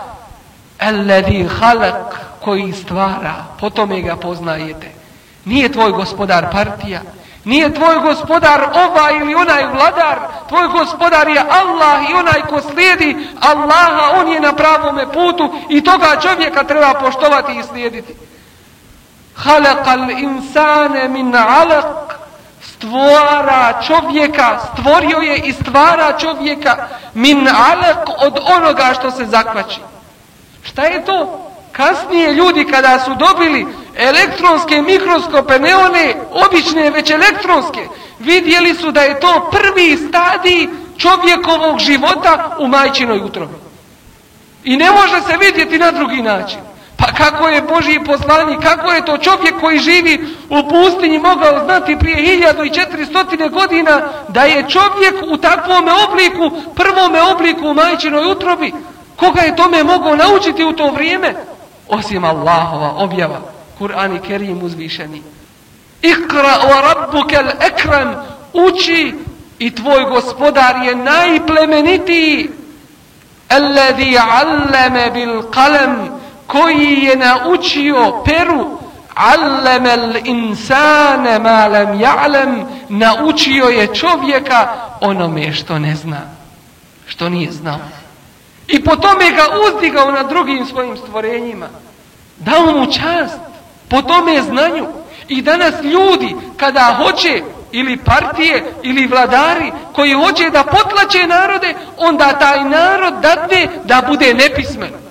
alladhi halak koji stvara, potome ga poznajete. Nije tvoj gospodar partija. Nije tvoj gospodar ova ili onaj vladar. Tvoj gospodar je Allah i onaj ko slijedi Allaha. On je na pravome putu i toga čovjeka treba poštovati i slijediti. Halakal insane min alak stvara čovjeka, stvorio je i stvara čovjeka min alak od onoga što se zakvači. Šta je to? Kasnije ljudi kada su dobili elektronske mikroskope, ne one obične, već elektronske, vidjeli su da je to prvi stadij čovjekovog života u majčinoj utrobi. I ne može se vidjeti na drugi način. Pa kako je Božji poslanik, kako je to čovjek koji živi u pustinji mogao znati prije 1400 godina da je čovjek u takvom obliku, prvome obliku u majčinoj utrobi. Koga je tome mogao naučiti u to vrijeme? osim Allahova objava, Kur'an i Kerim uzvišeni. Ikra wa rabbukel ekrem, uči i tvoj gospodar je najplemenitiji. Alladhi allame bil kalem, koji je naučio peru, allame insane ma lam ja'lem, naučio je čovjeka onome što ne zna, što nije znao. I po tome ga uzdigao na drugim svojim stvorenjima. Dao mu čast. Po tome znanju. I danas ljudi kada hoće ili partije ili vladari koji hoće da potlače narode, onda taj narod dadne da bude nepismen.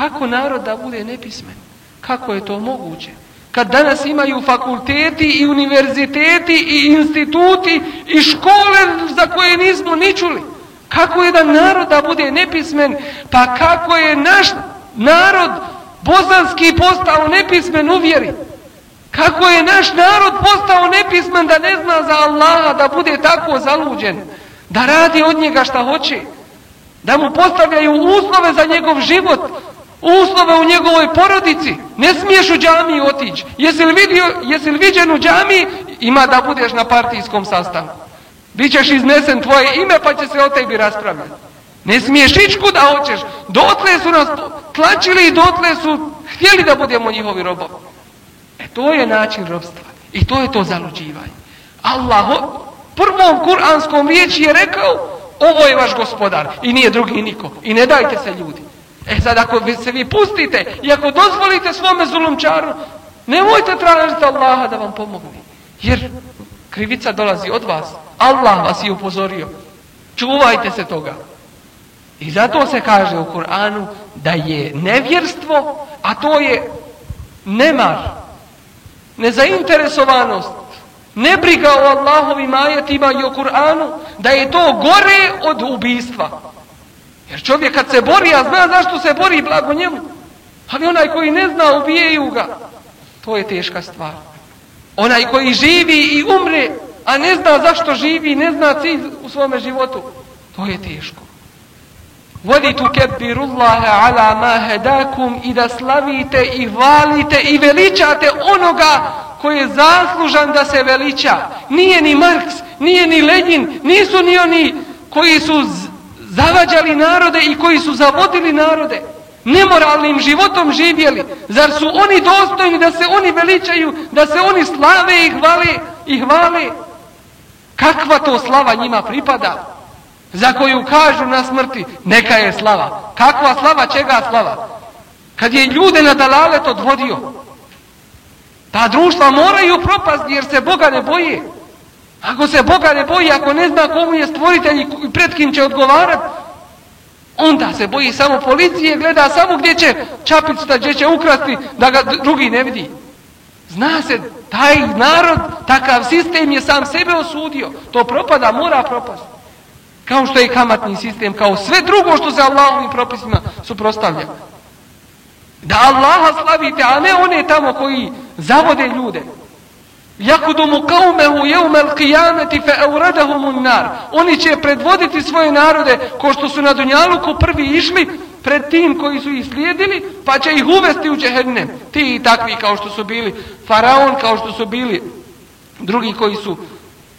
Kako narod da bude nepismen? Kako je to moguće? Kad danas imaju fakulteti i univerziteti i instituti i škole za koje nismo ni čuli. Kako je da narod da bude nepismen? Pa kako je naš narod bosanski postao nepismen u vjeri? Kako je naš narod postao nepismen da ne zna za Allaha, da bude tako zaluđen? Da radi od njega šta hoće? Da mu postavljaju uslove za njegov život? Uslova u njegovoj porodici? Ne smiješ u džamiju otići. Jesi li, vidio, jesi li viđen u džamiji? Ima da budeš na partijskom sastanku. Bićeš iznesen tvoje ime pa će se o tebi raspravljati. Ne smiješ ići kuda hoćeš. Dotle su nas tlačili i dotle su htjeli da budemo njihovi robovi. E to je način robstva. I to je to zaluđivanje. Allah prvom kuranskom riječi je rekao ovo je vaš gospodar i nije drugi niko. I ne dajte se ljudi. E sad ako se vi pustite i ako dozvolite svome zulumčaru, nemojte tražiti Allaha da vam pomogne. Jer krivica dolazi od vas. Allah vas je upozorio. Čuvajte se toga. I zato se kaže u Kur'anu da je nevjerstvo, a to je nemar, nezainteresovanost, nebriga o Allahovim ajetima i o Kur'anu, da je to gore od ubistva. Jer čovjek kad se bori, a zna zašto se bori, blago njemu. Ali onaj koji ne zna, ubijeju ga. To je teška stvar. Onaj koji živi i umre, a ne zna zašto živi, ne zna cilj u svome životu. To je teško. Vodi tu kebirullaha ala ma hedakum i da slavite i hvalite i veličate onoga koji je zaslužan da se veliča. Nije ni Marks, nije ni Lenin, nisu ni oni koji su zavađali narode i koji su zavodili narode. Nemoralnim životom živjeli. Zar su oni dostojni da se oni veličaju, da se oni slave i hvale i hvale? Kakva to slava njima pripada? Za koju kažu na smrti, neka je slava. Kakva slava, čega slava? Kad je ljude na dalalet odvodio, ta društva moraju propasti jer se Boga ne boje. Ako se Boga ne boji, ako ne zna komu je stvoritelj i pred kim će odgovarat, onda se boji samo policije, gleda samo gdje će čapicita, gdje će ukrasti, da ga drugi ne vidi. Zna se, taj narod, takav sistem je sam sebe osudio. To propada, mora propast. Kao što je kamatni sistem, kao sve drugo što se Allahovim propisima suprostavlja. Da Allaha slavite, a ne one tamo koji zavode ljude. Jakudumu kaumehu jeumel qiyameti fe euradahumun nar. Oni će predvoditi svoje narode ko što su na Dunjaluku prvi išli pred tim koji su ih slijedili, pa će ih uvesti u džehennem. Ti i takvi kao što su bili faraon, kao što su bili drugi koji su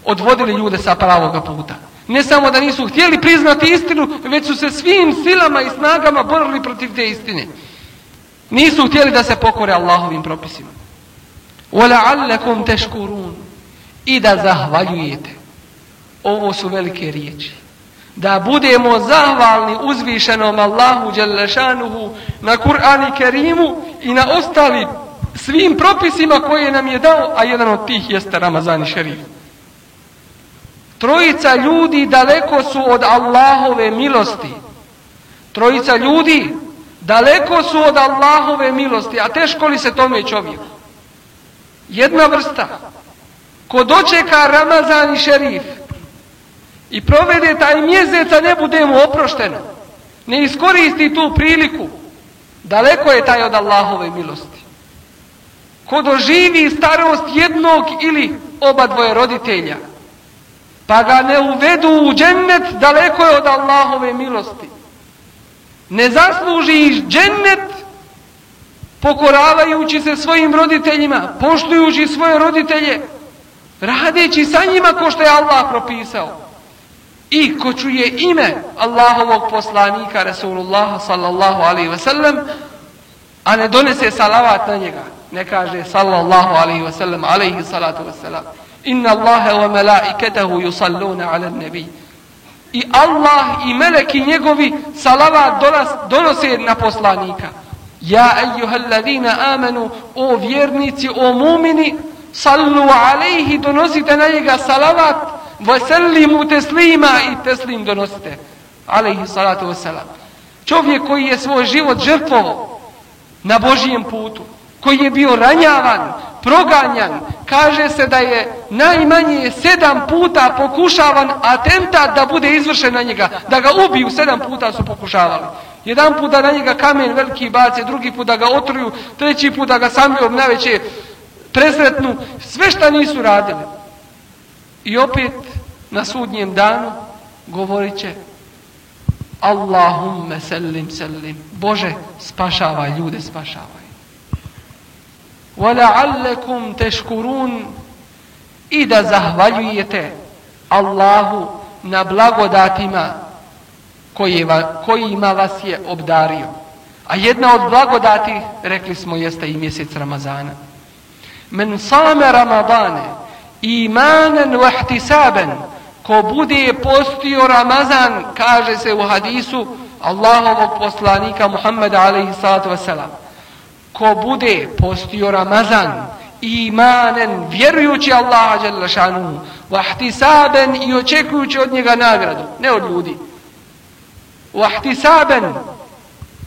odvodili ljude sa pravoga puta. Ne samo da nisu htjeli priznati istinu, već su se svim silama i snagama borili protiv te istine. Nisu htjeli da se pokore Allahovim propisima. وَلَعَلَّكُمْ تَشْكُرُونَ I da zahvaljujete. Ovo su velike riječi. Da budemo zahvalni uzvišenom Allahu Đelešanuhu na Kur'ani Kerimu i na ostali svim propisima koje nam je dao, a jedan od tih jeste Ramazani Šerif. Trojica ljudi daleko su od Allahove milosti. Trojica ljudi daleko su od Allahove milosti, a teško li se tome čovjeku? Jedna vrsta. Ko dočeka Ramazan i šerif i provede taj mjesec a ne bude mu oprošteno ne iskoristi tu priliku daleko je taj od Allahove milosti. Ko doživi starost jednog ili oba dvoje roditelja pa ga ne uvedu u džennet daleko je od Allahove milosti. Ne zasluži džennet pokoravajući se svojim roditeljima, poštujući svoje roditelje, radeći sa njima ko što je Allah propisao. I ko čuje ime Allahovog poslanika Rasulullah sallallahu alaihi wa sallam, a ne donese salavat na njega, ne kaže sallallahu alaihi wa sallam, alaihi salatu wa sallam. Inna Allahe wa melaiketahu yusalluna ala nebi. I Allah i meleki njegovi salavat donose na poslanika. Ja ejuhalladina amanu o vjernici, o mumini, sallu alejhi, donosite na njega salavat, vasallimu teslima i teslim donosite. Alejhi salatu wasalam. Čovjek koji je svoj život žrtvovo na Božijem putu, koji je bio ranjavan, proganjan, kaže se da je najmanje sedam puta pokušavan atentat da bude izvršen na njega, da ga ubiju, sedam puta su pokušavali. Jedan put da na njega kamen veliki bace, drugi put da ga otruju, treći put da ga sami obnaveće, presretnu, sve šta nisu radili. I opet na sudnjem danu govorit će Allahumme sellim sellim. Bože, spašavaj ljude, spašavaj. وَلَعَلَّكُمْ تَشْكُرُونَ I da zahvaljujete Allahu na blagodatima kojima vas je obdario. A jedna od blagodati, rekli smo, jeste i mjesec Ramazana. Men same Ramadane imanen vahtisaben ko bude postio Ramazan kaže se u hadisu Allahovog poslanika Muhammeda alaihi sallatu wasalam ko bude postio Ramazan imanen vjerujući Allaha jalla šanuhu vahtisaben i očekujući od njega nagradu ne od ljudi vahtisaben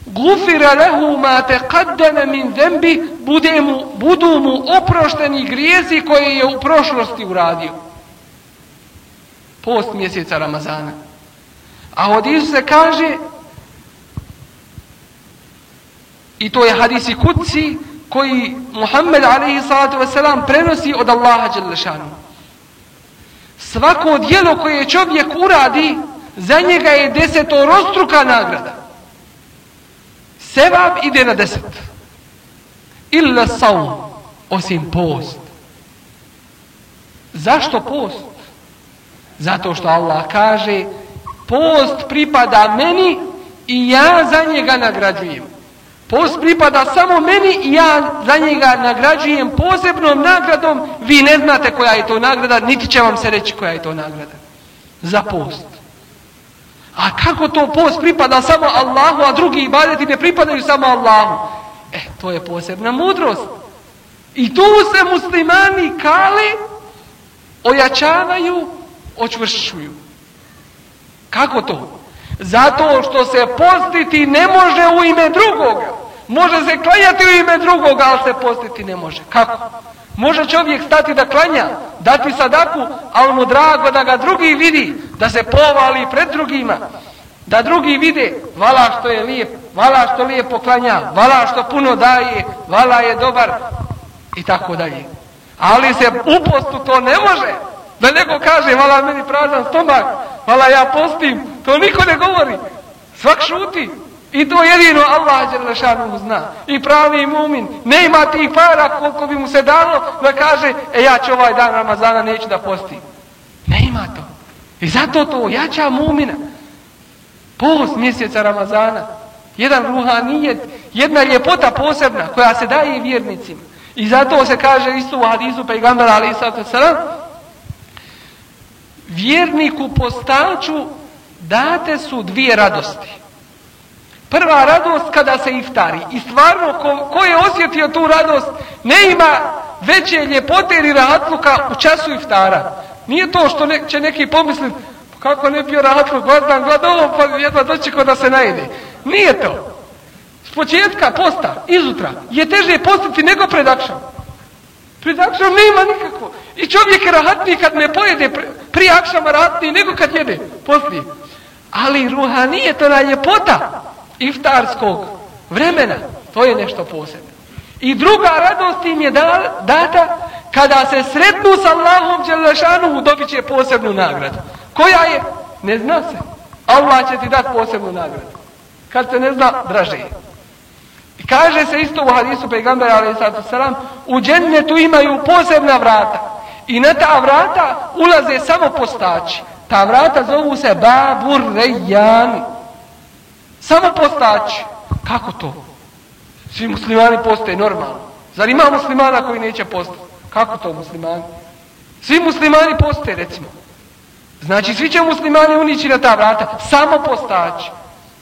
gufira lehu ma taqaddama min dhanbi bude mu, budu mu oprošteni grijesi koje je u prošlosti uradio. Post mjeseca Ramazana. A od Isu se kaže i to je hadisi kuci koji Muhammed alaihi salatu wasalam prenosi od Allaha Đelešanu. Svako dijelo koje čovjek uradi, za njega je deseto rostruka nagrada. Sevab ide na deset. Illa saum, osim post. Zašto post? Zato što Allah kaže, post pripada meni i ja za njega nagrađujem. Post pripada samo meni i ja za njega nagrađujem posebnom nagradom. Vi ne znate koja je to nagrada, niti će vam se reći koja je to nagrada. Za post. A kako to post pripada samo Allahu, a drugi ibadeti ne pripadaju samo Allahu? E, to je posebna mudrost. I tu se muslimani kale, ojačavaju, očvršuju. Kako to? Zato što se postiti ne može u ime drugoga. Može se klanjati u ime drugoga, ali se postiti ne može. Kako? Može čovjek stati da klanja, dati sadaku, ali mu ono drago da ga drugi vidi, da se povali pred drugima, da drugi vide, vala što je lijep, vala što lijepo klanja, vala što puno daje, vala je dobar, i tako dalje. Ali se u postu to ne može. Da neko kaže, vala meni prazan stomak, vala ja postim, to niko ne govori. Svak šuti. I to jedino Allah Đelešanu zna. I pravi mumin. Ne ima tih para koliko bi mu se dalo da kaže, e ja ću ovaj dan Ramazana neću da postim. Ne ima to. I zato to jača mumina. Post mjeseca Ramazana. Jedan ruhanijet, jedna ljepota posebna koja se daje i vjernicima. I zato se kaže isto u hadisu pejgambera ali sato vjerniku postaču date su dvije radosti. Prva radost kada se iftari. I stvarno, ko, ko je osjetio tu radost, ne ima veće ljepote ili rahatluka u času iftara. Nije to što ne, će neki pomisliti, pa kako ne bio rahatluk, gledam, gledam, pa jedva doći ko da se najede. Nije to. S početka posta, izutra, je teže postati nego pred akšom. Pred akšom nema nikako. I čovjek je rahatniji kad ne pojede prije akšama rahatniji nego kad jede poslije. Ali ruha nije to na ljepota iftarskog vremena. To je nešto posebno. I druga radost im je data kada se sretnu sa Allahom Đelešanu dobit će posebnu nagradu. Koja je? Ne zna se. Allah će ti dati posebnu nagradu. Kad se ne zna, draže je. I kaže se isto u hadisu pejgambera alaih sallatu u džennetu imaju posebna vrata. I na ta vrata ulaze samo postači. Ta vrata zovu se Babur Rejjani. Samo postaći. Kako to? Svi muslimani postoje normalno. Zar ima muslimana koji neće postati? Kako to muslimani? Svi muslimani postoje, recimo. Znači, svi će muslimani unići na ta vrata. Samo postaći.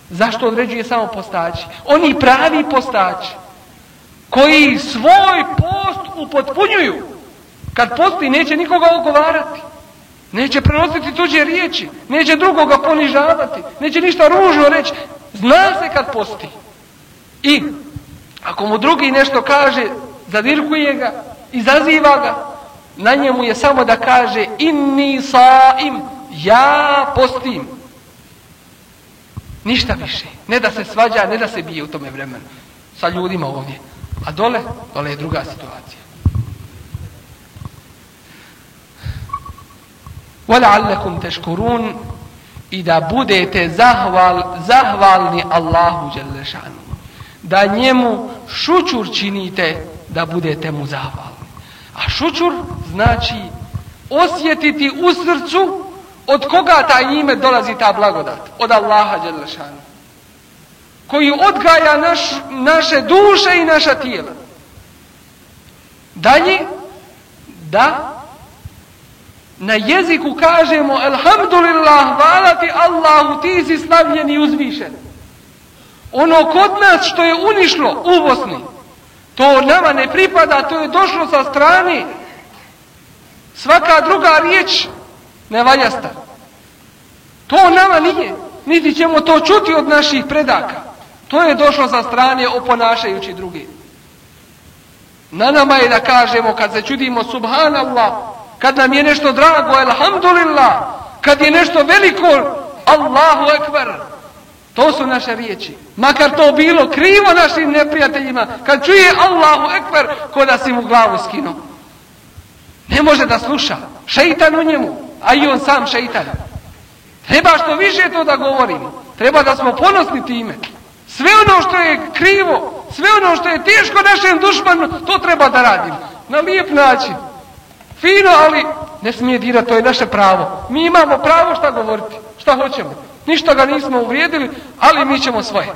Zašto određuje samo postaći? Oni pravi postaći. Koji svoj post upotpunjuju. Kad posti, neće nikoga ogovarati. Neće prenositi tuđe riječi. Neće drugoga ponižavati. Neće ništa ružno reći Zna se kad posti. I ako mu drugi nešto kaže, zadirkuje ga, izaziva ga, na njemu je samo da kaže inni saim, ja postim. Ništa više. Ne da se svađa, ne da se bije u tome vremenu. Sa ljudima ovdje. A dole, dole je druga situacija. وَلَعَلَّكُمْ تَشْكُرُونَ i da budete zahval, zahvalni Allahu Đelešanu. Da njemu šučur činite da budete mu zahvalni. A šučur znači osjetiti u srcu od koga ta ime dolazi ta blagodat. Od Allaha Đelešanu. Koji odgaja naš, naše duše i naša tijela. Dalje, da na jeziku kažemo Alhamdulillah, hvala ti Allahu, ti si slavljen i uzvišen. Ono kod nas što je unišlo u Bosni, to nama ne pripada, to je došlo sa strane. Svaka druga riječ ne valjasta. To nama nije, niti ćemo to čuti od naših predaka. To je došlo sa strane oponašajući drugi. Na nama je da kažemo kad se čudimo subhanallah, kad nam je nešto drago, alhamdulillah, kad je nešto veliko, Allahu ekber. To su naše riječi. Makar to bilo krivo našim neprijateljima, kad čuje Allahu ekber, ko da si mu glavu skinu. Ne može da sluša. Šeitan u njemu, a i on sam šeitan. Treba što više to da govorimo. Treba da smo ponosni time. Sve ono što je krivo, sve ono što je teško našem dušmanu, to treba da radimo. Na lijep način. Fino, ali ne smije dirati, to je naše pravo. Mi imamo pravo šta govoriti, šta hoćemo. Ništa ga nismo uvrijedili, ali mi ćemo svoje.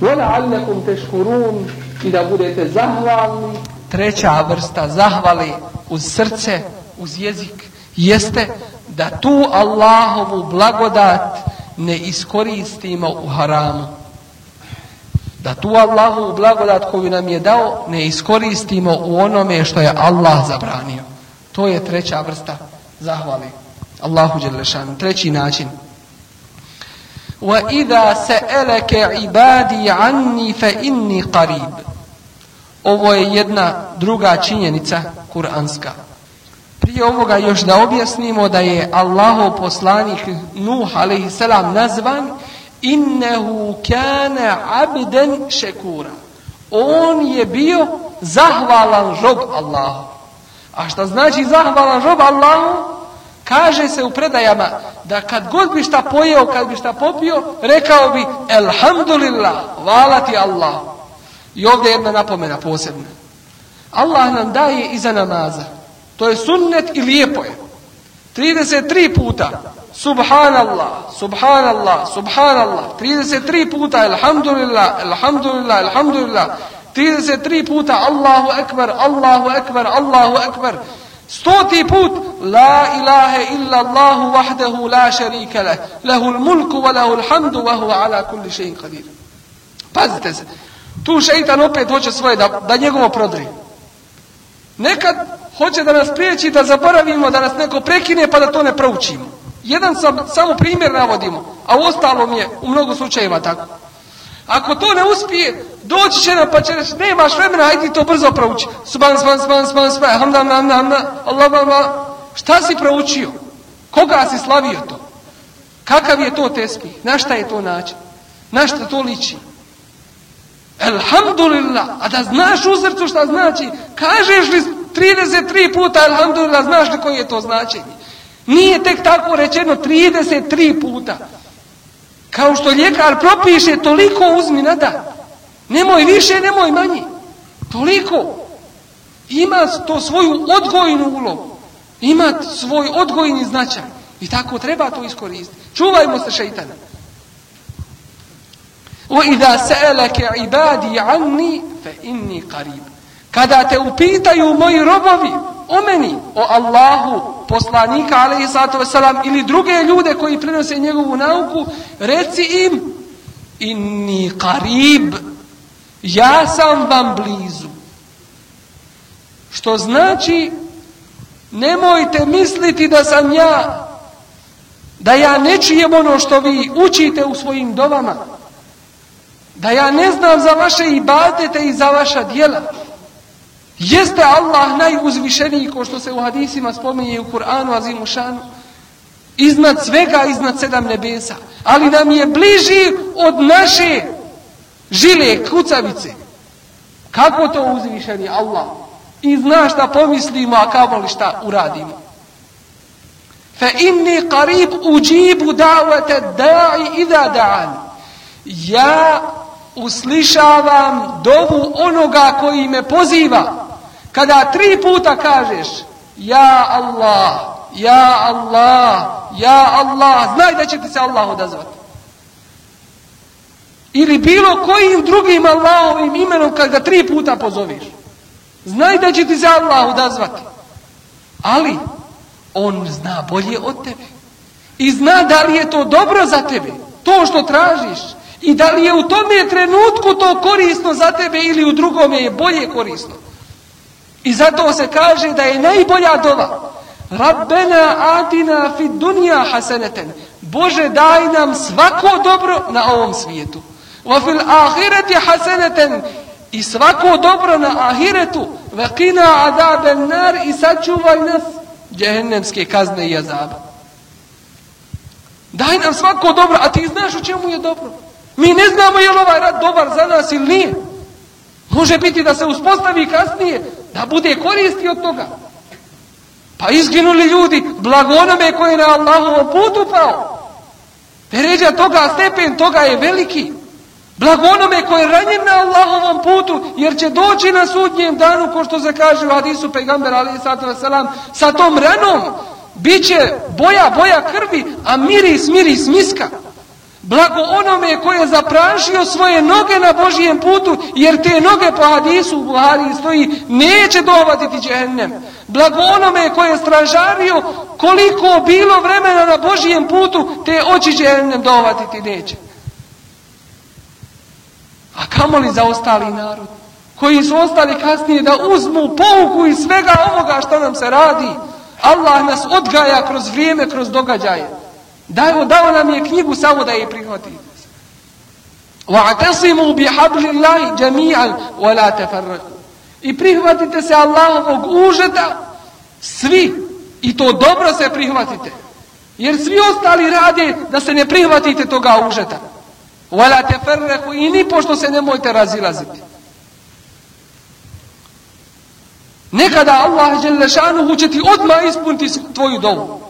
Vela alnekum teškurun i da budete zahvalni. Treća vrsta zahvali uz srce, uz jezik, jeste da tu Allahovu blagodat ne iskoristimo u haramu. Da tu Allahovu blagodat koju nam je dao ne iskoristimo u onome što je Allah zabranio. To je treća vrsta zahvali. Allahu Đelešanu. Treći način. وَإِذَا سَأَلَكَ عِبَادِي عَنِّي فَإِنِّي قَرِيبٌ Ovo je jedna druga činjenica kuranska. Prije ovoga još da objasnimo da je Allahov poslanik Nuh a.s. nazvan innehu kane abden šekura. On je bio zahvalan rob Allahu. A šta znači zahvalan rob Allahu? Kaže se u predajama da kad god bi šta pojeo, kad bi šta popio, rekao bi Elhamdulillah, hvala ti Allah. I ovdje jedna napomena posebna. Allah nam daje iza namaza. To je sunnet i lijepo je. 33 puta. Subhanallah, subhanallah, subhanallah. 33 puta. Alhamdulillah, alhamdulillah, alhamdulillah. 33 puta. Allahu ekber, Allahu ekber, Allahu ekber. Stoti put. La ilahe illa Allahu vahdehu la šarike leh. Lehu mulku wa lehu hamdu wa huwa ala kulli še'in qadir. Pazite se. Tu šeitan opet hoće svoje da, da njegovo prodri. Nekad hoće da nas priječi da zaboravimo, da nas neko prekine pa da to ne proučimo. Jedan sam, samo primjer navodimo, a u ostalom je u mnogo slučajeva tako. Ako to ne uspije, doći će nam pa će reći, nemaš vremena, hajdi to brzo prouči. Subhan, subhan, subhan, subhan, subhan, hamda, hamda, hamda, Allah, Allah, šta si proučio? Koga si slavio to? Kakav je to tespi? Na šta je to način? Na šta to liči? Elhamdulillah, a da znaš u srcu šta znači, kažeš li 33 puta Elhamdulillah, znaš li koji je to značenje? Nije tek tako rečeno 33 puta. Kao što ljekar propiše, toliko uzmi nada. Nemoj više, nemoj manje. Toliko. Ima to svoju odgojnu ulogu. Ima svoj odgojni značaj. I tako treba to iskoristiti. Čuvajmo se šeitana. وَإِذَا سَأَلَكَ عِبَادِي عَنِّي فَإِنِّي قَرِيبٌ Kada te upitaju moji robovi o meni, o Allahu, poslanika, alaihi sallatu wasalam, ili druge ljude koji prenose njegovu nauku, reci im, inni qarib, ja sam vam blizu. Što znači, nemojte misliti da sam ja, da ja ne čujem ono što vi učite u svojim dovama, da ja ne znam za vaše ibadete i za vaša djela. Jeste Allah najuzvišeniji, ko što se u hadisima spominje u Kur'anu, Azimu Šanu, iznad svega, iznad sedam nebesa. Ali nam je bliži od naše žile, kucavice. Kako to uzvišeni Allah? I zna šta pomislimo, a kamo li šta uradimo. Fa inni qarib uđibu davete da'i idha da'an. Ja uslišavam dovu onoga koji me poziva. Kada tri puta kažeš Ja Allah, Ja Allah, Ja Allah, znaj da će ti se Allah odazvati. Ili bilo kojim drugim Allahovim imenom kad ga tri puta pozoveš. Znaj da će ti se Allah odazvati. Ali, On zna bolje od tebe. I zna da li je to dobro za tebe. To što tražiš. I da li je u tome trenutku to korisno za tebe ili u drugome je bolje korisno. I zato se kaže da je najbolja dova. Rabbena atina fi dunja haseneten. Bože daj nam svako dobro na ovom svijetu. Wa fil ahireti haseneten. I svako dobro na ahiretu. Wa qina adaben nar i sačuvaj nas djehennemske kazne i azaba. Daj nam svako dobro, a ti znaš u čemu je dobro. Mi ne znamo je li ovaj rad dobar za nas ili nije. Može biti da se uspostavi kasnije, da bude koristi od toga. Pa izginuli ljudi, blago onome koji je na Allahovom putu pao. Peređa toga, stepen toga je veliki. Blago onome koji je ranjen na Allahovom putu, jer će doći na sudnjem danu, ko što se kaže u hadisu pejgamber, ali salam, sa tom ranom, bit će boja, boja krvi, a miris, miris miska. Blago onome koji je zaprašio svoje noge na Božijem putu, jer te noge po hadisu u Buhari stoji, neće dovatiti džehennem. Blago onome koji je stražario koliko bilo vremena na Božijem putu, te oči džehennem dovatiti neće. A kamo li za ostali narod? Koji su ostali kasnije da uzmu pouku iz svega ovoga što nam se radi. Allah nas odgaja kroz vrijeme, kroz događaje. Dao, dao nam je knjigu samo da je prihvatite. وَعْتَصِمُوا بِحَبْلِ اللَّهِ جَمِيعًا وَلَا تَفَرَّقُوا I prihvatite se Allahovog užeta svi i to dobro se prihvatite. Jer svi ostali rade da se ne prihvatite toga užeta. وَلَا تَفَرَّقُوا I ni pošto se nemojte razilaziti. Nekada Allah Đelešanuhu će ti odmah ispuniti tvoju dovu.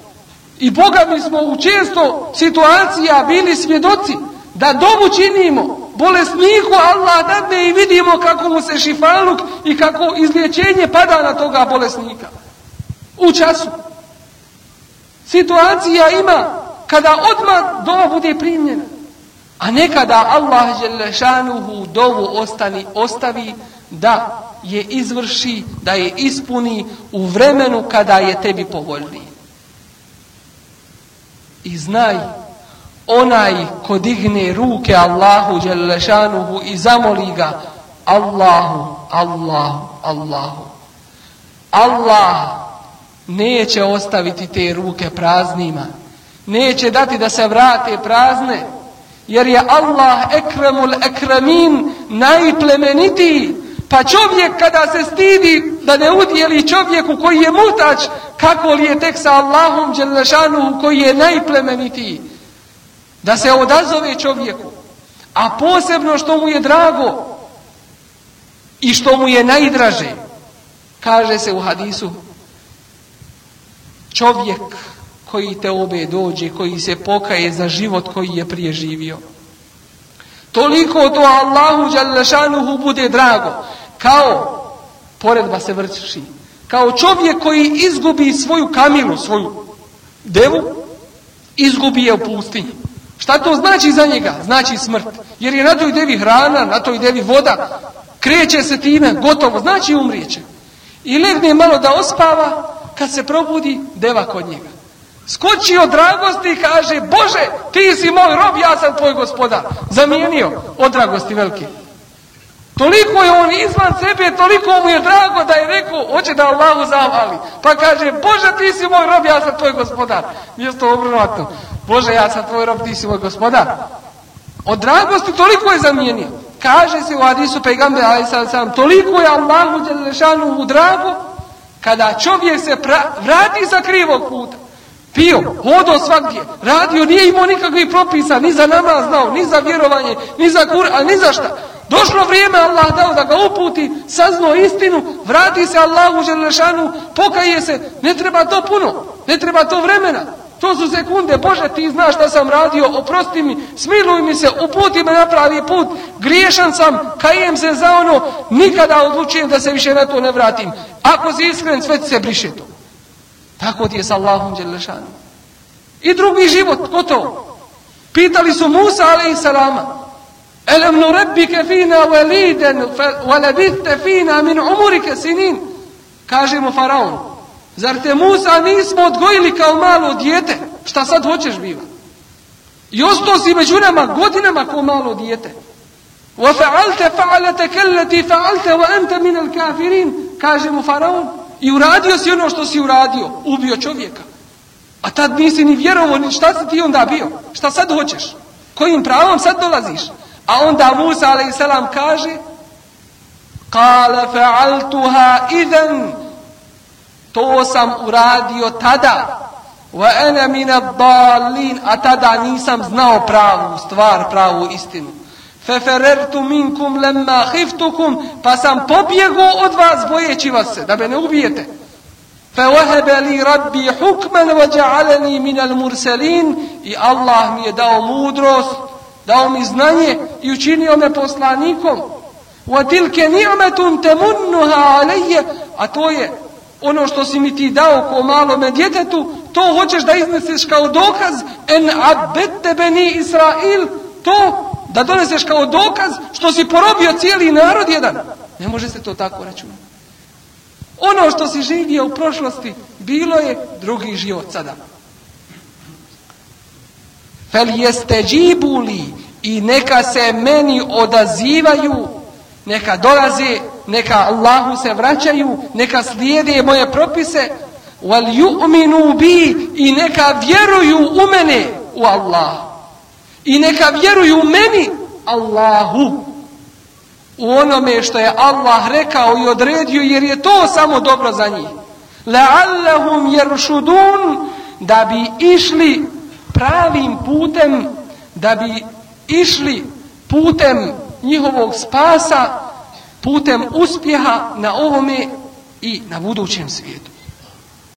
I Boga mi smo u često situacija bili svjedoci da dobu činimo bolesniku Allah dadne i vidimo kako mu se šifaluk i kako izlječenje pada na toga bolesnika. U času. Situacija ima kada odmah dova bude primljena. A nekada Allah Želešanuhu dovu ostani, ostavi da je izvrši, da je ispuni u vremenu kada je tebi povoljniji. I znaj, onaj ko digne ruke Allahu Đelešanuhu i zamoli ga, Allahu, Allahu, Allahu. Allah neće ostaviti te ruke praznima. Neće dati da se vrate prazne. Jer je Allah ekremul ekremin najplemenitiji. Pa čovjek kada se stidi da ne udjeli čovjeku koji je mutač, kako li je tek sa Allahom Đelešanu koji je najplemenitiji. Da se odazove čovjeku. A posebno što mu je drago i što mu je najdraže. Kaže se u hadisu čovjek koji te obe dođe, koji se pokaje za život koji je prije živio. Toliko to Allahu Đalešanuhu bude drago. Kao, poredba se vrši, kao čovjek koji izgubi svoju kamilu, svoju devu, izgubi je u pustinji. Šta to znači za njega? Znači smrt. Jer je na toj devi hrana, na toj devi voda, kreće se time, gotovo, znači umrijeće. I legne malo da ospava, kad se probudi, deva kod njega. Skoči od dragosti i kaže, Bože, ti si moj rob, ja sam tvoj gospodar. Zamijenio od dragosti velike. Toliko je on izvan sebe, toliko mu je drago da je rekao, hoće da Allahu zavali. Pa kaže, Bože, ti si moj rob, ja sam tvoj gospodar. Mjesto obrnuto. Bože, ja sam tvoj rob, ti si moj gospodar. Od dragosti toliko je zamijenio. Kaže se u Hadisu pejgambe, ali sam sam, toliko je Allahu Đelešanu u drago, kada čovjek se pra, vrati sa krivog puta pio, hodao svakdje, radio, nije imao nikakvih propisa, ni za namaz znao, ni za vjerovanje, ni za kur, a ni za šta. Došlo vrijeme, Allah dao da ga uputi, saznao istinu, vrati se Allahu Želešanu, pokaje se, ne treba to puno, ne treba to vremena. To su sekunde, Bože, ti znaš šta sam radio, oprosti mi, smiluj mi se, uputi me na pravi put, griješan sam, kajem se za ono, nikada odlučujem da se više na to ne vratim. Ako si iskren, sve se briše to. Tako ti je sa Allahom Đelešanu. I drugi život, gotovo. Pitali su Musa, ali i salama. Elem nu rebbike fina veliden, velebite fina min umurike sinin. Kaže mu faraon. Zar te Musa nismo odgojili kao malo dijete? Šta sad hoćeš biva? I ostao si među nama godinama kao malo dijete. وَفَعَلْتَ فَعَلَتَكَ الَّتِي فَعَلْتَ وَأَنْتَ مِنَ الْكَافِرِينَ Kaže mu faraon. I uradio si ono što si uradio. Ubio čovjeka. A tad nisi ni vjerovo, ni šta si ti onda bio? Šta sad hoćeš? Kojim pravom sad dolaziš? A onda Musa a.s. kaže Kale fealtuha idem To sam uradio tada. Wa ene mine balin A tada nisam znao pravu stvar, pravu istinu. Feferertu minkum lemma hiftukum Pa sam pobjegao od vas bojeći vas se Da me ne ubijete. Fewahebe li rabbi hukman Wa وَجَعَلَنِي مِنَ murselin I Allah mi je dao mudrost dao mi znanje i učinio me poslanikom وتلك نعمة تمنها علي a to je ono što si mi ti dao ko malome djetetu to hoćeš da izneseš kao dokaz en abete beni Israil to da doneseš kao dokaz što si porobio cijeli narod jedan ne može se to tako računati Ono što si živio u prošlosti, bilo je drugi život sada. Fel jeste džibuli i neka se meni odazivaju, neka dolaze, neka Allahu se vraćaju, neka slijede moje propise, wal yu'minu bi i neka vjeruju u mene, u Allah. I neka vjeruju u meni, Allahu u onome što je Allah rekao i odredio jer je to samo dobro za njih. La'allahum yarshudun da bi išli pravim putem, da bi išli putem njihovog spasa, putem uspjeha na ovome i na budućem svijetu.